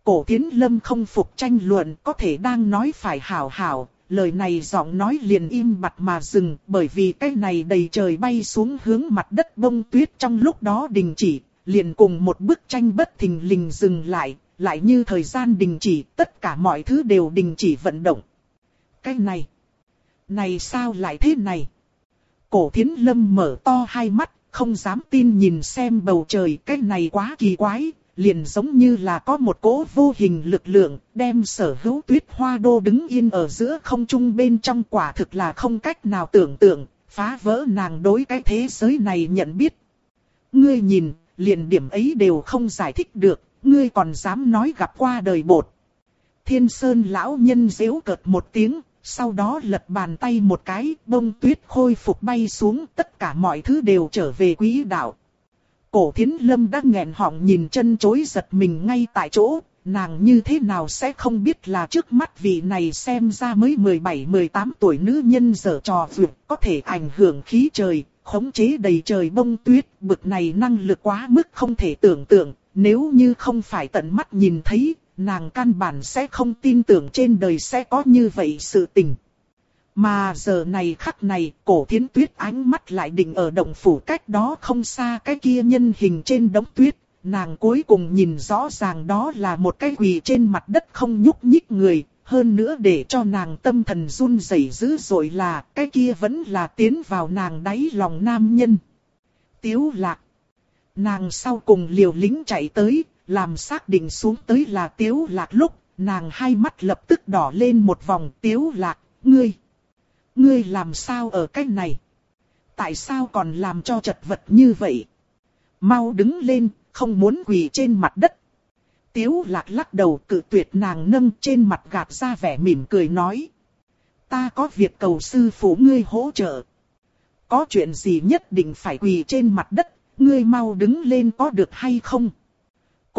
Cổ tiến lâm không phục tranh luận có thể đang nói phải hảo hảo, lời này giọng nói liền im mặt mà dừng, bởi vì cái này đầy trời bay xuống hướng mặt đất bông tuyết trong lúc đó đình chỉ, liền cùng một bức tranh bất thình lình dừng lại, lại như thời gian đình chỉ, tất cả mọi thứ đều đình chỉ vận động. Cái này, này sao lại thế này? Cổ thiến lâm mở to hai mắt, không dám tin nhìn xem bầu trời, cái này quá kỳ quái, liền giống như là có một cỗ vô hình lực lượng, đem sở hữu tuyết hoa đô đứng yên ở giữa không trung bên trong quả thực là không cách nào tưởng tượng, phá vỡ nàng đối cái thế giới này nhận biết. Ngươi nhìn, liền điểm ấy đều không giải thích được, ngươi còn dám nói gặp qua đời bột. Thiên Sơn lão nhân dễu cợt một tiếng, sau đó lật bàn tay một cái, bông tuyết khôi phục bay xuống, tất cả mọi thứ đều trở về quỹ đạo. Cổ thiến lâm đã nghẹn họng nhìn chân chối giật mình ngay tại chỗ, nàng như thế nào sẽ không biết là trước mắt vị này xem ra mới 17-18 tuổi nữ nhân dở trò vượt có thể ảnh hưởng khí trời, khống chế đầy trời bông tuyết, bực này năng lực quá mức không thể tưởng tượng, nếu như không phải tận mắt nhìn thấy, nàng căn bản sẽ không tin tưởng trên đời sẽ có như vậy sự tình. Mà giờ này khắc này, cổ thiến tuyết ánh mắt lại định ở động phủ cách đó không xa cái kia nhân hình trên đống tuyết. Nàng cuối cùng nhìn rõ ràng đó là một cái quỳ trên mặt đất không nhúc nhích người, hơn nữa để cho nàng tâm thần run rẩy dữ dội là cái kia vẫn là tiến vào nàng đáy lòng nam nhân. Tiếu lạc. Nàng sau cùng liều lính chạy tới, làm xác định xuống tới là tiếu lạc lúc, nàng hai mắt lập tức đỏ lên một vòng tiếu lạc, ngươi. Ngươi làm sao ở cách này? Tại sao còn làm cho chật vật như vậy? Mau đứng lên, không muốn quỳ trên mặt đất. Tiếu lạc lắc đầu cự tuyệt nàng nâng trên mặt gạt ra vẻ mỉm cười nói. Ta có việc cầu sư phụ ngươi hỗ trợ. Có chuyện gì nhất định phải quỳ trên mặt đất, ngươi mau đứng lên có được hay không?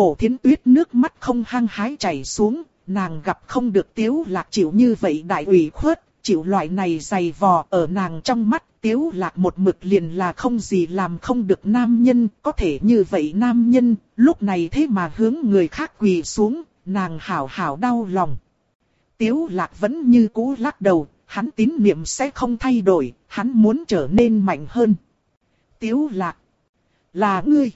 Cổ thiến tuyết nước mắt không hăng hái chảy xuống, nàng gặp không được tiếu lạc chịu như vậy đại ủy khuất, chịu loại này dày vò ở nàng trong mắt, tiếu lạc một mực liền là không gì làm không được nam nhân, có thể như vậy nam nhân, lúc này thế mà hướng người khác quỳ xuống, nàng hảo hảo đau lòng. Tiếu lạc vẫn như cũ lắc đầu, hắn tín niệm sẽ không thay đổi, hắn muốn trở nên mạnh hơn. Tiếu lạc, là ngươi.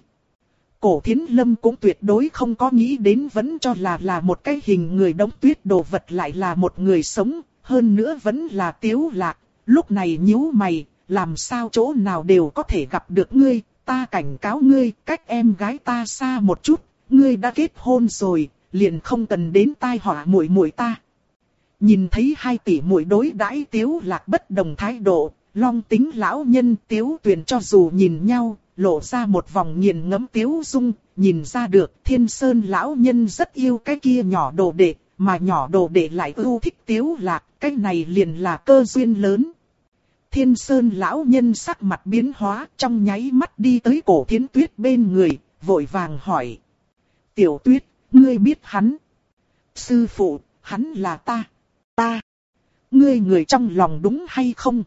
Cổ thiến lâm cũng tuyệt đối không có nghĩ đến vẫn cho là là một cái hình người đóng tuyết đồ vật lại là một người sống, hơn nữa vẫn là tiếu lạc, lúc này nhíu mày, làm sao chỗ nào đều có thể gặp được ngươi, ta cảnh cáo ngươi, cách em gái ta xa một chút, ngươi đã kết hôn rồi, liền không cần đến tai họa muội muội ta. Nhìn thấy hai tỷ muội đối đãi tiếu lạc bất đồng thái độ, long tính lão nhân tiếu tuyền cho dù nhìn nhau, lộ ra một vòng nghiền ngẫm tiếu dung, nhìn ra được thiên sơn lão nhân rất yêu cái kia nhỏ đồ đệ, mà nhỏ đồ đệ lại ưu thích tiếu lạc, cái này liền là cơ duyên lớn. Thiên Sơn lão nhân sắc mặt biến hóa trong nháy mắt đi tới cổ thiến tuyết bên người, vội vàng hỏi. Tiểu tuyết, ngươi biết hắn. Sư phụ, hắn là ta. Ta. Ngươi người trong lòng đúng hay không?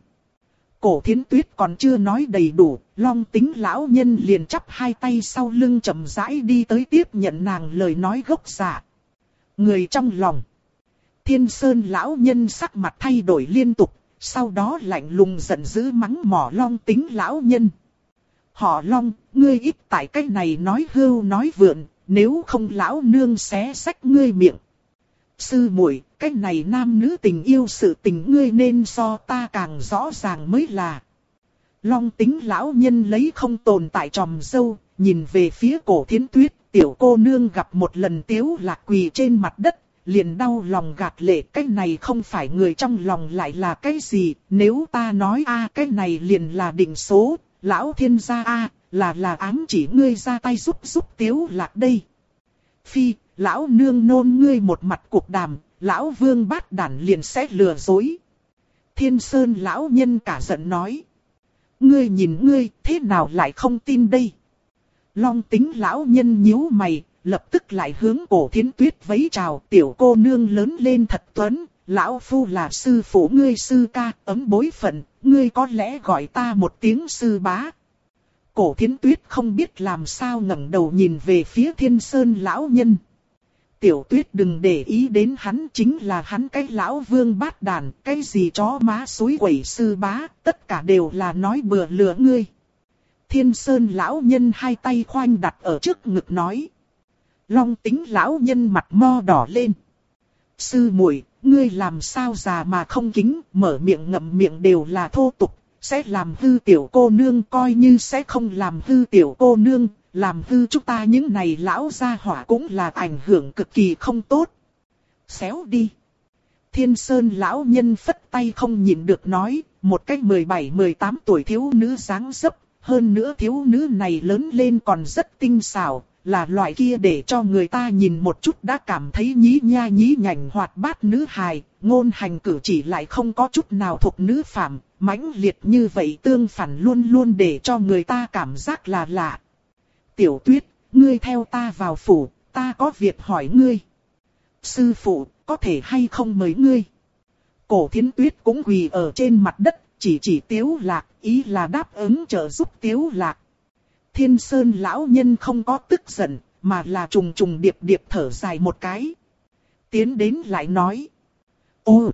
Cổ thiến tuyết còn chưa nói đầy đủ, long tính lão nhân liền chắp hai tay sau lưng chậm rãi đi tới tiếp nhận nàng lời nói gốc giả. Người trong lòng. Thiên Sơn lão nhân sắc mặt thay đổi liên tục, sau đó lạnh lùng giận dữ mắng mỏ long tính lão nhân. Họ long, ngươi ít tại cái này nói hưu nói vượn, nếu không lão nương xé sách ngươi miệng. Sư muội, cái này nam nữ tình yêu sự tình ngươi nên so ta càng rõ ràng mới là. Long tính lão nhân lấy không tồn tại tròm dâu, nhìn về phía cổ thiến tuyết, tiểu cô nương gặp một lần tiếu lạc quỳ trên mặt đất, liền đau lòng gạt lệ cái này không phải người trong lòng lại là cái gì, nếu ta nói a cái này liền là định số, lão thiên gia a là là ám chỉ ngươi ra tay giúp giúp tiếu lạc đây. Phi, lão nương nôn ngươi một mặt cuộc đàm, lão vương bát đản liền sẽ lừa dối. Thiên sơn lão nhân cả giận nói. Ngươi nhìn ngươi, thế nào lại không tin đây? Long tính lão nhân nhíu mày, lập tức lại hướng cổ thiến tuyết vấy chào tiểu cô nương lớn lên thật tuấn, lão phu là sư phụ ngươi sư ca, ấm bối phận, ngươi có lẽ gọi ta một tiếng sư bá. Cổ thiến tuyết không biết làm sao ngẩng đầu nhìn về phía thiên sơn lão nhân. Tiểu tuyết đừng để ý đến hắn chính là hắn cái lão vương bát đàn, cái gì chó má suối quẩy sư bá, tất cả đều là nói bừa lừa ngươi. Thiên sơn lão nhân hai tay khoanh đặt ở trước ngực nói. Long tính lão nhân mặt mo đỏ lên. Sư muội, ngươi làm sao già mà không kính, mở miệng ngậm miệng đều là thô tục, sẽ làm hư tiểu cô nương coi như sẽ không làm hư tiểu cô nương, làm hư chúng ta những này lão gia hỏa cũng là ảnh hưởng cực kỳ không tốt. Xéo đi. Thiên Sơn lão nhân phất tay không nhìn được nói, một cách 17-18 tuổi thiếu nữ sáng dấp, hơn nữa thiếu nữ này lớn lên còn rất tinh xảo, là loại kia để cho người ta nhìn một chút đã cảm thấy nhí nha nhí nhảnh hoạt bát nữ hài, ngôn hành cử chỉ lại không có chút nào thuộc nữ phạm, mãnh liệt như vậy tương phản luôn luôn để cho người ta cảm giác là lạ. Tiểu tuyết, ngươi theo ta vào phủ, ta có việc hỏi ngươi. Sư phụ, có thể hay không mời ngươi? Cổ thiến tuyết cũng quỳ ở trên mặt đất, chỉ chỉ tiếu lạc, ý là đáp ứng trợ giúp tiếu lạc. Thiên Sơn lão nhân không có tức giận, mà là trùng trùng điệp điệp thở dài một cái. Tiến đến lại nói. Ô!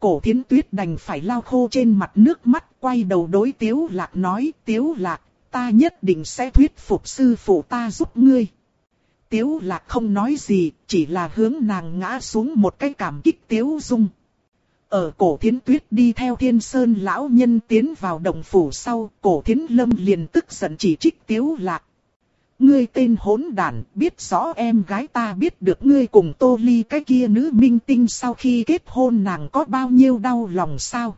Cổ thiến tuyết đành phải lau khô trên mặt nước mắt, quay đầu đối tiếu lạc nói, tiếu lạc, ta nhất định sẽ thuyết phục sư phụ ta giúp ngươi. Tiếu lạc không nói gì, chỉ là hướng nàng ngã xuống một cái cảm kích tiếu dung. Ở cổ thiến tuyết đi theo thiên sơn lão nhân tiến vào đồng phủ sau, cổ thiến lâm liền tức giận chỉ trích tiếu lạc. Ngươi tên hỗn đản, biết rõ em gái ta biết được ngươi cùng tô ly cái kia nữ minh tinh sau khi kết hôn nàng có bao nhiêu đau lòng sao?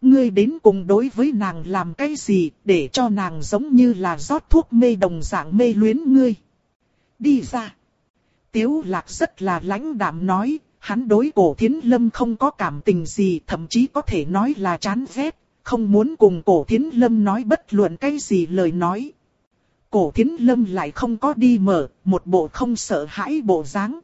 Ngươi đến cùng đối với nàng làm cái gì để cho nàng giống như là rót thuốc mê đồng dạng mê luyến ngươi? Đi ra! Tiếu lạc rất là lãnh đạm nói, hắn đối cổ thiến lâm không có cảm tình gì thậm chí có thể nói là chán ghét, không muốn cùng cổ thiến lâm nói bất luận cái gì lời nói. Cổ thiến lâm lại không có đi mở, một bộ không sợ hãi bộ dáng.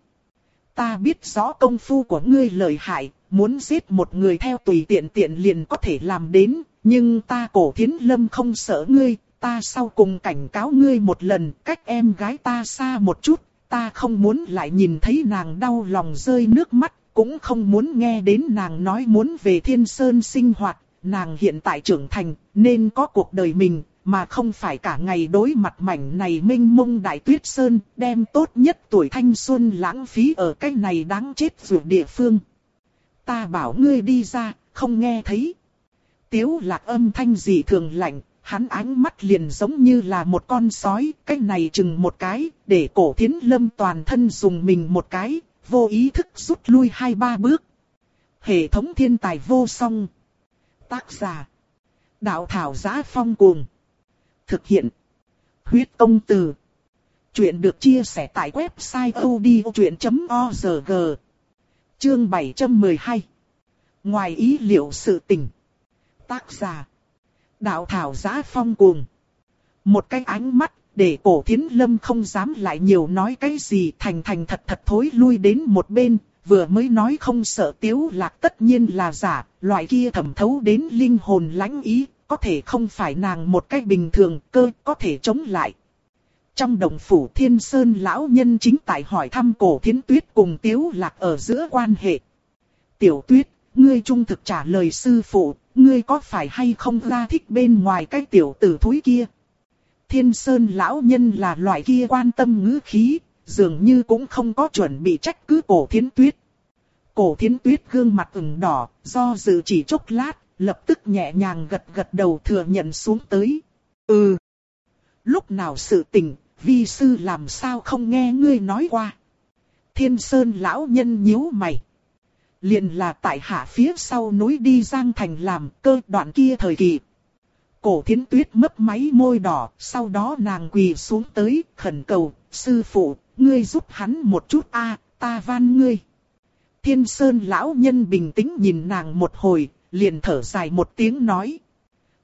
Ta biết rõ công phu của ngươi lợi hại, muốn giết một người theo tùy tiện tiện liền có thể làm đến, nhưng ta cổ thiến lâm không sợ ngươi, ta sau cùng cảnh cáo ngươi một lần, cách em gái ta xa một chút, ta không muốn lại nhìn thấy nàng đau lòng rơi nước mắt, cũng không muốn nghe đến nàng nói muốn về thiên sơn sinh hoạt, nàng hiện tại trưởng thành, nên có cuộc đời mình, mà không phải cả ngày đối mặt mảnh này minh mông đại tuyết sơn, đem tốt nhất tuổi thanh xuân lãng phí ở cái này đáng chết vượt địa phương. Ta bảo ngươi đi ra, không nghe thấy. Tiếu lạc âm thanh dị thường lạnh, hắn ánh mắt liền giống như là một con sói, cái này chừng một cái, để cổ thiến lâm toàn thân dùng mình một cái, vô ý thức rút lui hai ba bước. Hệ thống thiên tài vô song. Tác giả. Đạo thảo giá phong cuồng. Thực hiện. Huyết công từ. Chuyện được chia sẻ tại website odchuyện.org. Chương 712. Ngoài ý liệu sự tình. Tác giả đạo thảo giá phong cuồng. Một cái ánh mắt, để cổ thiến lâm không dám lại nhiều nói cái gì thành thành thật thật thối lui đến một bên, vừa mới nói không sợ tiếu lạc tất nhiên là giả, loại kia thẩm thấu đến linh hồn lãnh ý, có thể không phải nàng một cách bình thường, cơ có thể chống lại. Trong đồng phủ thiên sơn lão nhân chính tại hỏi thăm cổ thiến tuyết cùng tiếu lạc ở giữa quan hệ. Tiểu tuyết, ngươi trung thực trả lời sư phụ, ngươi có phải hay không ra thích bên ngoài cái tiểu tử thúi kia? Thiên Sơn lão nhân là loại kia quan tâm ngữ khí, dường như cũng không có chuẩn bị trách cứ cổ thiến tuyết. Cổ thiến tuyết gương mặt ửng đỏ, do dự chỉ chốc lát, lập tức nhẹ nhàng gật gật đầu thừa nhận xuống tới. Ừ. Lúc nào sự tình, vi sư làm sao không nghe ngươi nói qua. Thiên Sơn lão nhân nhíu mày. Liền là tại hạ phía sau núi đi Giang Thành làm cơ đoạn kia thời kỳ. Cổ thiến tuyết mấp máy môi đỏ, sau đó nàng quỳ xuống tới, khẩn cầu, sư phụ, ngươi giúp hắn một chút a, ta van ngươi. Thiên Sơn lão nhân bình tĩnh nhìn nàng một hồi, liền thở dài một tiếng nói.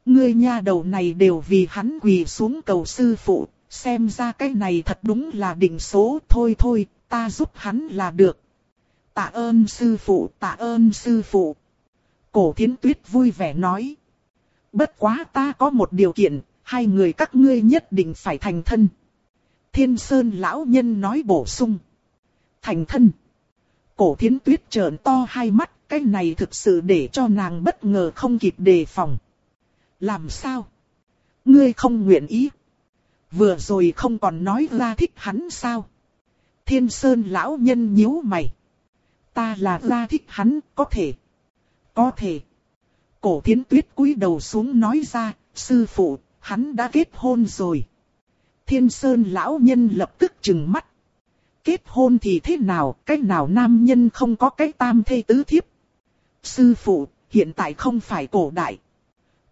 Ngươi nha đầu này đều vì hắn quỳ xuống cầu sư phụ, xem ra cái này thật đúng là định số thôi thôi, ta giúp hắn là được. Tạ ơn sư phụ, tạ ơn sư phụ. Cổ thiến tuyết vui vẻ nói. Bất quá ta có một điều kiện, hai người các ngươi nhất định phải thành thân. Thiên Sơn lão nhân nói bổ sung. Thành thân. Cổ thiến tuyết trợn to hai mắt, cái này thực sự để cho nàng bất ngờ không kịp đề phòng. Làm sao? Ngươi không nguyện ý. Vừa rồi không còn nói ra thích hắn sao? Thiên Sơn lão nhân nhíu mày. Ta là ra thích hắn, có thể. Có thể. Cổ thiến tuyết cúi đầu xuống nói ra, sư phụ, hắn đã kết hôn rồi. Thiên Sơn lão nhân lập tức trừng mắt. Kết hôn thì thế nào, cái nào nam nhân không có cái tam thê tứ thiếp. Sư phụ, hiện tại không phải cổ đại.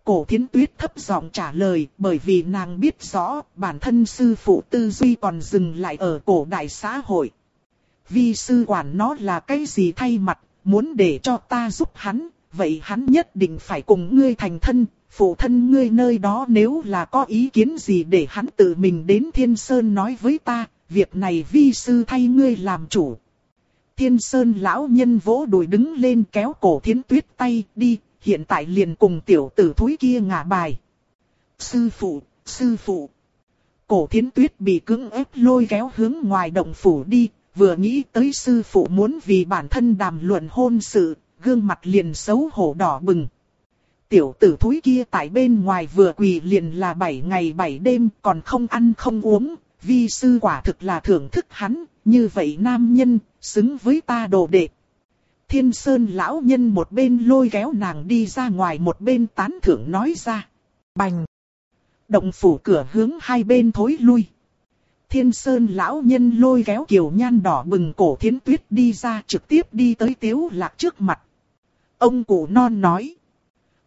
Cổ thiến tuyết thấp giọng trả lời bởi vì nàng biết rõ bản thân sư phụ tư duy còn dừng lại ở cổ đại xã hội. Vi sư quản nó là cái gì thay mặt, muốn để cho ta giúp hắn, vậy hắn nhất định phải cùng ngươi thành thân, phụ thân ngươi nơi đó nếu là có ý kiến gì để hắn tự mình đến Thiên Sơn nói với ta, việc này vi sư thay ngươi làm chủ. Thiên Sơn lão nhân vỗ đùi đứng lên kéo cổ thiến tuyết tay đi, hiện tại liền cùng tiểu tử thúi kia ngả bài. Sư phụ, sư phụ. Cổ thiến tuyết bị cứng ép lôi kéo hướng ngoài động phủ đi, vừa nghĩ tới sư phụ muốn vì bản thân đàm luận hôn sự, gương mặt liền xấu hổ đỏ bừng. Tiểu tử thúi kia tại bên ngoài vừa quỳ liền là 7 ngày 7 đêm còn không ăn không uống, vi sư quả thực là thưởng thức hắn, như vậy nam nhân, xứng với ta đồ đệ. Thiên Sơn lão nhân một bên lôi kéo nàng đi ra ngoài một bên tán thưởng nói ra. Bành! Động phủ cửa hướng hai bên thối lui. Thiên Sơn lão nhân lôi kéo kiều nhan đỏ bừng cổ thiến tuyết đi ra trực tiếp đi tới tiếu lạc trước mặt. Ông cụ non nói.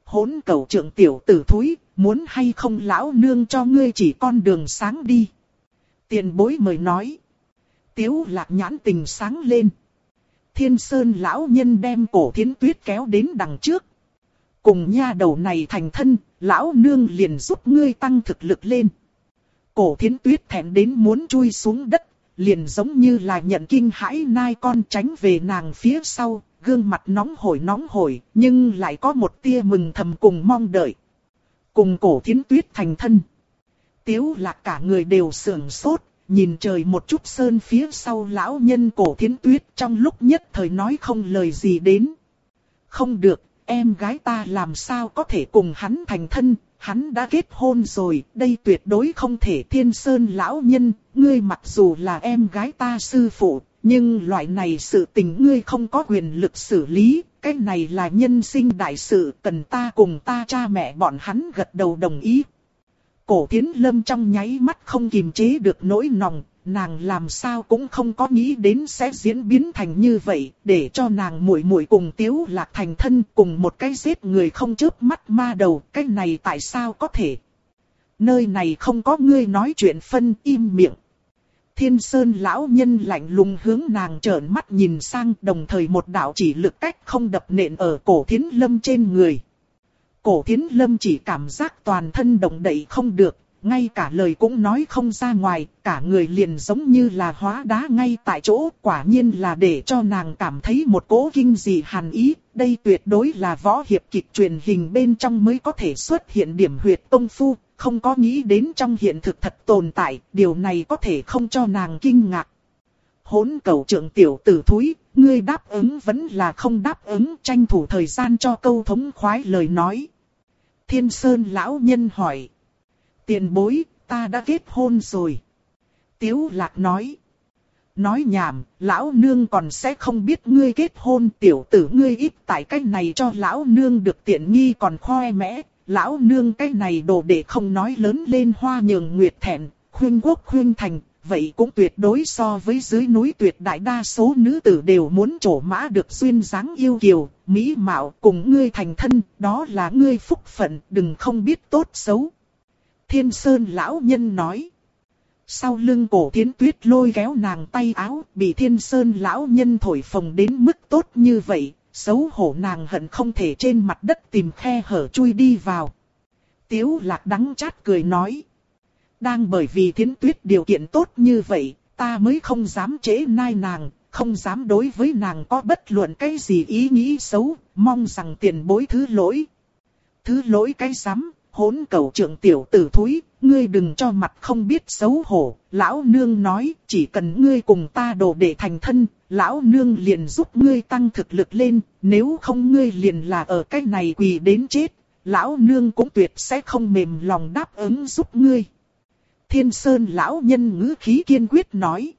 Hốn cầu trưởng tiểu tử thúi, muốn hay không lão nương cho ngươi chỉ con đường sáng đi. Tiền bối mời nói. Tiếu lạc nhãn tình sáng lên. Thiên Sơn lão nhân đem cổ thiến tuyết kéo đến đằng trước. Cùng nha đầu này thành thân, lão nương liền giúp ngươi tăng thực lực lên. Cổ thiến tuyết thẹn đến muốn chui xuống đất, liền giống như là nhận kinh hãi nai con tránh về nàng phía sau, gương mặt nóng hổi nóng hổi, nhưng lại có một tia mừng thầm cùng mong đợi. Cùng cổ thiến tuyết thành thân. Tiếu lạc cả người đều sưởng sốt, nhìn trời một chút sơn phía sau lão nhân cổ thiến tuyết trong lúc nhất thời nói không lời gì đến. Không được, em gái ta làm sao có thể cùng hắn thành thân, hắn đã kết hôn rồi, đây tuyệt đối không thể thiên sơn lão nhân, ngươi mặc dù là em gái ta sư phụ, nhưng loại này sự tình ngươi không có quyền lực xử lý, cái này là nhân sinh đại sự, cần ta cùng ta cha mẹ bọn hắn gật đầu đồng ý. Cổ Thiến Lâm trong nháy mắt không kìm chế được nỗi nòng, nàng làm sao cũng không có nghĩ đến sẽ diễn biến thành như vậy, để cho nàng muội muội cùng Tiếu Lạc thành thân cùng một cái giết người không chớp mắt ma đầu, cái này tại sao có thể? Nơi này không có ngươi nói chuyện phân im miệng. Thiên Sơn lão nhân lạnh lùng hướng nàng trợn mắt nhìn sang đồng thời một đạo chỉ lực cách không đập nện ở cổ thiến lâm trên người. Cổ thiến lâm chỉ cảm giác toàn thân động đậy không được, ngay cả lời cũng nói không ra ngoài, cả người liền giống như là hóa đá ngay tại chỗ, quả nhiên là để cho nàng cảm thấy một cỗ kinh dị hàn ý, đây tuyệt đối là võ hiệp kịch truyền hình bên trong mới có thể xuất hiện điểm huyệt công phu, không có nghĩ đến trong hiện thực thật tồn tại, điều này có thể không cho nàng kinh ngạc. Hốn cầu trưởng tiểu tử thúi, ngươi đáp ứng vẫn là không đáp ứng tranh thủ thời gian cho câu thống khoái lời nói. Thiên Sơn lão nhân hỏi. Tiền bối, ta đã kết hôn rồi. Tiếu lạc nói. Nói nhảm, lão nương còn sẽ không biết ngươi kết hôn tiểu tử ngươi ít tại cách này cho lão nương được tiện nghi còn khoe mẽ. Lão nương cái này đồ để không nói lớn lên hoa nhường nguyệt thẹn, khuyên quốc khuyên thành, vậy cũng tuyệt đối so với dưới núi tuyệt đại đa số nữ tử đều muốn trổ mã được duyên dáng yêu kiều, mỹ mạo cùng ngươi thành thân, đó là ngươi phúc phận, đừng không biết tốt xấu. Thiên Sơn lão nhân nói. Sau lưng cổ thiến tuyết lôi kéo nàng tay áo, bị thiên sơn lão nhân thổi phồng đến mức tốt như vậy, xấu hổ nàng hận không thể trên mặt đất tìm khe hở chui đi vào. Tiếu lạc đắng chát cười nói. Đang bởi vì thiến tuyết điều kiện tốt như vậy, ta mới không dám chế nai nàng, không dám đối với nàng có bất luận cái gì ý nghĩ xấu, mong rằng tiền bối thứ lỗi. Thứ lỗi cái dám, hỗn cầu trưởng tiểu tử thúi, ngươi đừng cho mặt không biết xấu hổ. Lão nương nói, chỉ cần ngươi cùng ta đồ để thành thân, lão nương liền giúp ngươi tăng thực lực lên, nếu không ngươi liền là ở cái này quỳ đến chết, lão nương cũng tuyệt sẽ không mềm lòng đáp ứng giúp ngươi. Thiên Sơn lão nhân ngữ khí kiên quyết nói.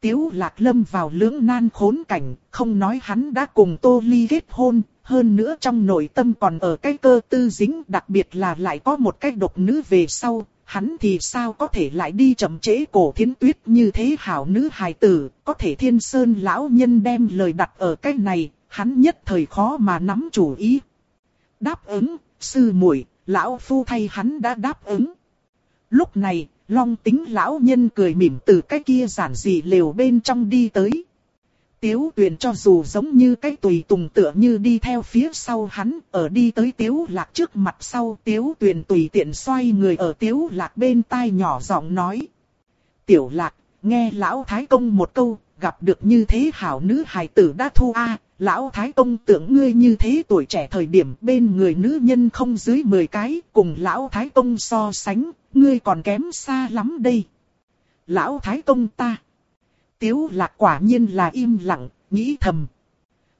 Tiếu lạc lâm vào lưỡng nan khốn cảnh, không nói hắn đã cùng Tô Ly kết hôn, hơn nữa trong nội tâm còn ở cái cơ tư dính đặc biệt là lại có một cái độc nữ về sau, hắn thì sao có thể lại đi chậm trễ cổ thiến tuyết như thế hảo nữ hài tử, có thể thiên sơn lão nhân đem lời đặt ở cái này, hắn nhất thời khó mà nắm chủ ý. Đáp ứng, sư muội lão phu thay hắn đã đáp ứng. Lúc này, long tính lão nhân cười mỉm từ cái kia giản dị lều bên trong đi tới. Tiếu tuyền cho dù giống như cái tùy tùng tựa như đi theo phía sau hắn, ở đi tới tiếu lạc trước mặt sau tiếu tuyền tùy tiện xoay người ở tiếu lạc bên tai nhỏ giọng nói. Tiểu lạc, nghe lão thái công một câu, gặp được như thế hảo nữ hài tử đã thu a lão thái công tưởng ngươi như thế tuổi trẻ thời điểm bên người nữ nhân không dưới 10 cái, cùng lão thái công so sánh, ngươi còn kém xa lắm đây. Lão thái công ta. Tiếu lạc quả nhiên là im lặng, nghĩ thầm.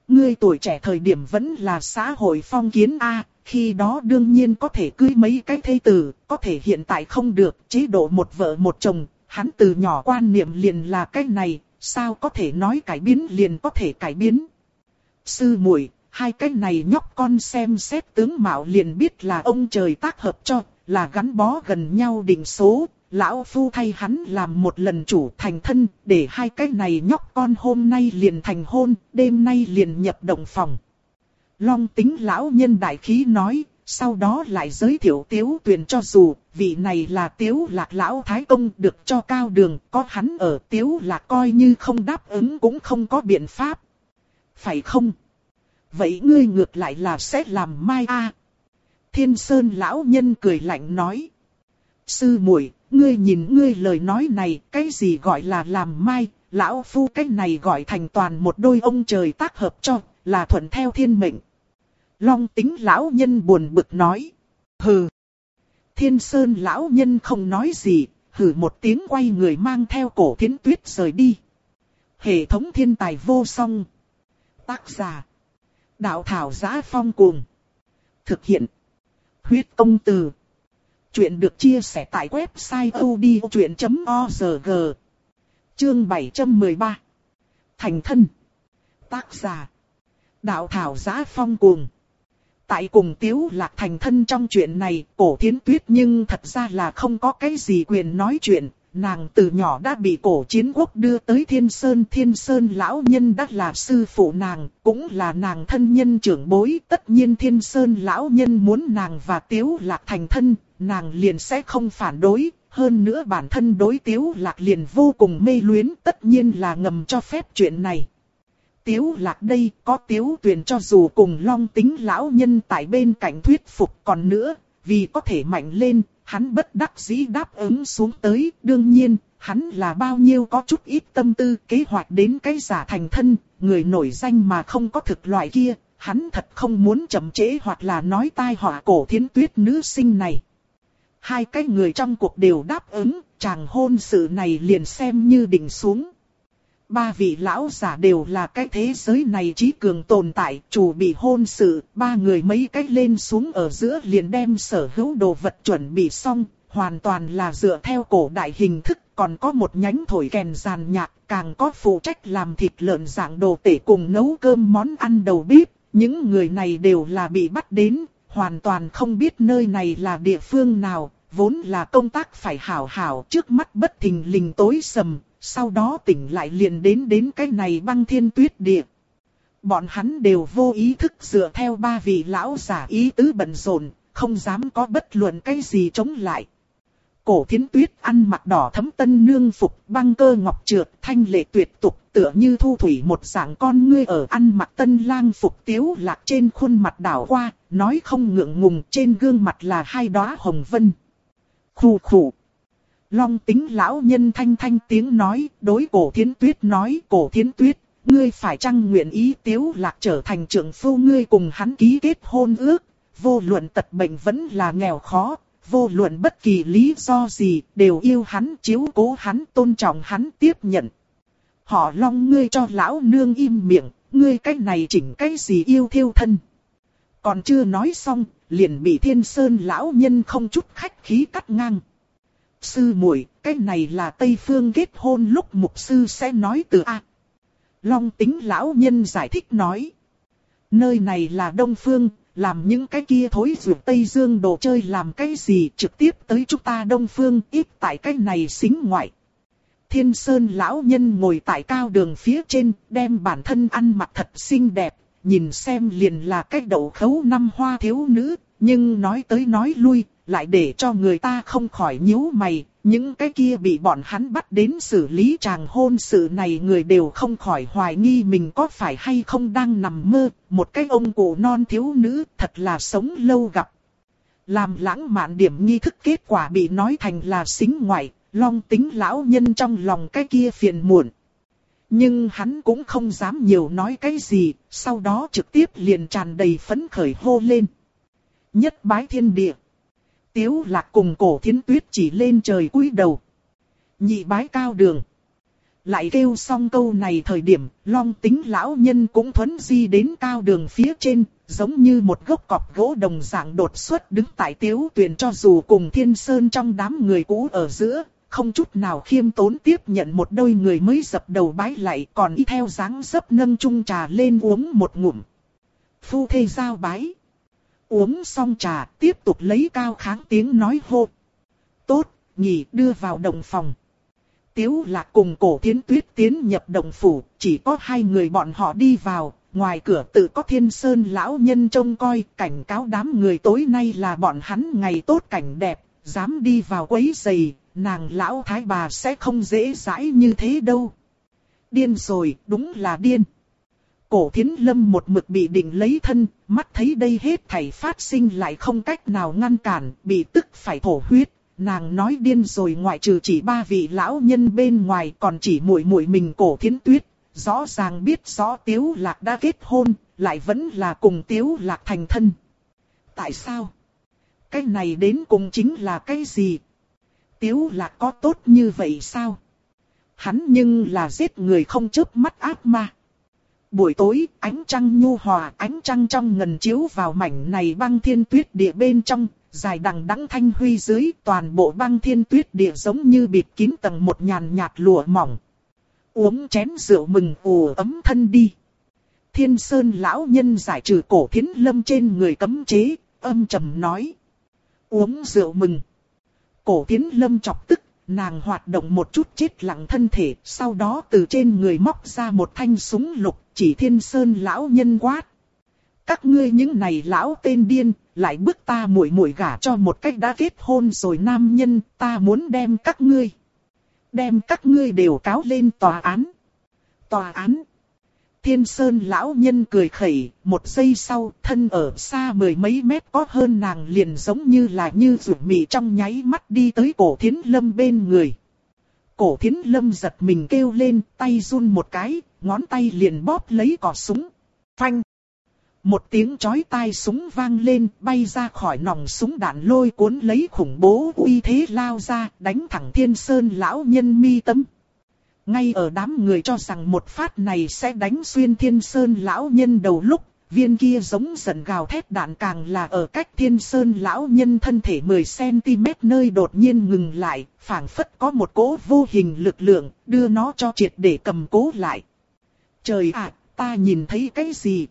Ngươi tuổi trẻ thời điểm vẫn là xã hội phong kiến A, khi đó đương nhiên có thể cưới mấy cái thê tử, có thể hiện tại không được, chế độ một vợ một chồng, hắn từ nhỏ quan niệm liền là cái này, sao có thể nói cải biến liền có thể cải biến. Sư muội hai cái này nhóc con xem xét tướng mạo liền biết là ông trời tác hợp cho, là gắn bó gần nhau định số, lão phu thay hắn làm một lần chủ thành thân, để hai cái này nhóc con hôm nay liền thành hôn, đêm nay liền nhập động phòng. Long tính lão nhân đại khí nói, sau đó lại giới thiệu tiếu tuyền cho dù, vị này là tiếu lạc lão thái công được cho cao đường, có hắn ở tiếu lạc coi như không đáp ứng cũng không có biện pháp. Phải không? Vậy ngươi ngược lại là sẽ làm mai a Thiên Sơn lão nhân cười lạnh nói. Sư muội ngươi nhìn ngươi lời nói này, cái gì gọi là làm mai, lão phu cái này gọi thành toàn một đôi ông trời tác hợp cho, là thuận theo thiên mệnh. Long tính lão nhân buồn bực nói. Hừ. Thiên Sơn lão nhân không nói gì, hừ một tiếng quay người mang theo cổ thiến tuyết rời đi. Hệ thống thiên tài vô song. Tác giả. Đạo thảo giá phong cuồng. Thực hiện. Huyết công từ. Chuyện được chia sẻ tại website odchuyện.org Chương 713 Thành thân Tác giả Đạo thảo giá phong cuồng Tại cùng tiếu lạc thành thân trong chuyện này, cổ thiến tuyết nhưng thật ra là không có cái gì quyền nói chuyện, nàng từ nhỏ đã bị cổ chiến quốc đưa tới thiên sơn. Thiên sơn lão nhân đã là sư phụ nàng, cũng là nàng thân nhân trưởng bối. Tất nhiên thiên sơn lão nhân muốn nàng và tiếu lạc thành thân, nàng liền sẽ không phản đối. Hơn nữa bản thân đối tiếu lạc liền vô cùng mê luyến, tất nhiên là ngầm cho phép chuyện này. Tiếu lạc đây có tiếu tuyền cho dù cùng long tính lão nhân tại bên cạnh thuyết phục còn nữa, vì có thể mạnh lên, hắn bất đắc dĩ đáp ứng xuống tới, đương nhiên, hắn là bao nhiêu có chút ít tâm tư kế hoạch đến cái giả thành thân, người nổi danh mà không có thực loại kia, hắn thật không muốn chậm trễ hoặc là nói tai họa cổ thiến tuyết nữ sinh này. Hai cái người trong cuộc đều đáp ứng, chàng hôn sự này liền xem như đỉnh xuống. Ba vị lão giả đều là cái thế giới này trí cường tồn tại, chủ bị hôn sự, ba người mấy cách lên xuống ở giữa liền đem sở hữu đồ vật chuẩn bị xong, hoàn toàn là dựa theo cổ đại hình thức, còn có một nhánh thổi kèn giàn nhạc, càng có phụ trách làm thịt lợn dạng đồ tể cùng nấu cơm món ăn đầu bếp. Những người này đều là bị bắt đến, hoàn toàn không biết nơi này là địa phương nào, vốn là công tác phải hảo hảo trước mắt bất thình lình tối sầm, sau đó tỉnh lại liền đến đến cái này băng thiên tuyết địa. Bọn hắn đều vô ý thức dựa theo ba vị lão giả ý tứ bận rộn, không dám có bất luận cái gì chống lại. Cổ thiến tuyết ăn mặc đỏ thấm tân nương phục băng cơ ngọc trượt thanh lệ tuyệt tục tựa như thu thủy một dạng con ngươi ở ăn mặc tân lang phục tiếu lạc trên khuôn mặt đảo qua, nói không ngượng ngùng trên gương mặt là hai đóa hồng vân. Khủ khủ. Long tính lão nhân thanh thanh tiếng nói, đối cổ thiến tuyết nói cổ thiến tuyết, ngươi phải chăng nguyện ý tiếu lạc trở thành trưởng phu ngươi cùng hắn ký kết hôn ước, vô luận tật bệnh vẫn là nghèo khó, vô luận bất kỳ lý do gì, đều yêu hắn, chiếu cố hắn, tôn trọng hắn, tiếp nhận. Họ long ngươi cho lão nương im miệng, ngươi cách này chỉnh cái gì yêu thiêu thân. Còn chưa nói xong, liền bị thiên sơn lão nhân không chút khách khí cắt ngang. Sư muội, cái này là Tây Phương kết hôn lúc mục sư sẽ nói từ A. Long tính lão nhân giải thích nói. Nơi này là Đông Phương, làm những cái kia thối rượu Tây Dương đồ chơi làm cái gì trực tiếp tới chúng ta Đông Phương ít tại cái này xính ngoại. Thiên Sơn lão nhân ngồi tại cao đường phía trên, đem bản thân ăn mặc thật xinh đẹp, nhìn xem liền là cái đậu khấu năm hoa thiếu nữ, nhưng nói tới nói lui, lại để cho người ta không khỏi nhíu mày, những cái kia bị bọn hắn bắt đến xử lý chàng hôn sự này người đều không khỏi hoài nghi mình có phải hay không đang nằm mơ, một cái ông cụ non thiếu nữ thật là sống lâu gặp. Làm lãng mạn điểm nghi thức kết quả bị nói thành là xính ngoại, long tính lão nhân trong lòng cái kia phiền muộn. Nhưng hắn cũng không dám nhiều nói cái gì, sau đó trực tiếp liền tràn đầy phấn khởi hô lên. Nhất bái thiên địa. Tiếu lạc cùng cổ thiến tuyết chỉ lên trời cúi đầu. Nhị bái cao đường. Lại kêu xong câu này thời điểm, long tính lão nhân cũng thuấn di đến cao đường phía trên, giống như một gốc cọp gỗ đồng dạng đột xuất đứng tại tiếu tuyển cho dù cùng thiên sơn trong đám người cũ ở giữa, không chút nào khiêm tốn tiếp nhận một đôi người mới dập đầu bái lại còn y theo dáng dấp nâng chung trà lên uống một ngụm. Phu thê giao bái. Uống xong trà, tiếp tục lấy cao kháng tiếng nói hô. Tốt, nhỉ đưa vào đồng phòng. Tiếu lạc cùng cổ thiến tuyết tiến nhập đồng phủ, chỉ có hai người bọn họ đi vào, ngoài cửa tự có thiên sơn lão nhân trông coi, cảnh cáo đám người tối nay là bọn hắn ngày tốt cảnh đẹp, dám đi vào quấy giày, nàng lão thái bà sẽ không dễ dãi như thế đâu. Điên rồi, đúng là điên. Cổ thiến lâm một mực bị định lấy thân, mắt thấy đây hết thảy phát sinh lại không cách nào ngăn cản, bị tức phải thổ huyết. Nàng nói điên rồi ngoại trừ chỉ ba vị lão nhân bên ngoài còn chỉ muội muội mình cổ thiến tuyết. Rõ ràng biết rõ tiếu lạc đã kết hôn, lại vẫn là cùng tiếu lạc thành thân. Tại sao? Cái này đến cùng chính là cái gì? Tiếu lạc có tốt như vậy sao? Hắn nhưng là giết người không chớp mắt ác ma. Buổi tối, ánh trăng nhu hòa, ánh trăng trong ngần chiếu vào mảnh này băng thiên tuyết địa bên trong, dài đằng đẵng thanh huy dưới, toàn bộ băng thiên tuyết địa giống như bịt kín tầng một nhàn nhạt lụa mỏng. Uống chén rượu mừng ù ấm thân đi. Thiên Sơn lão nhân giải trừ cổ thiến lâm trên người cấm chế, âm trầm nói. Uống rượu mừng. Cổ thiến lâm chọc tức nàng hoạt động một chút chết lặng thân thể, sau đó từ trên người móc ra một thanh súng lục, chỉ thiên sơn lão nhân quát. Các ngươi những này lão tên điên, lại bức ta muội muội gả cho một cách đã kết hôn rồi nam nhân, ta muốn đem các ngươi. Đem các ngươi đều cáo lên tòa án. Tòa án. Thiên Sơn lão nhân cười khẩy, một giây sau, thân ở xa mười mấy mét có hơn nàng liền giống như là như rủ mị trong nháy mắt đi tới cổ thiến lâm bên người. Cổ thiến lâm giật mình kêu lên, tay run một cái, ngón tay liền bóp lấy cò súng. Phanh! Một tiếng chói tai súng vang lên, bay ra khỏi nòng súng đạn lôi cuốn lấy khủng bố uy thế lao ra, đánh thẳng thiên sơn lão nhân mi tâm. Ngay ở đám người cho rằng một phát này sẽ đánh xuyên thiên sơn lão nhân đầu lúc, viên kia giống giận gào thét đạn càng là ở cách thiên sơn lão nhân thân thể 10cm nơi đột nhiên ngừng lại, phảng phất có một cỗ vô hình lực lượng, đưa nó cho triệt để cầm cố lại. Trời ạ, ta nhìn thấy cái gì?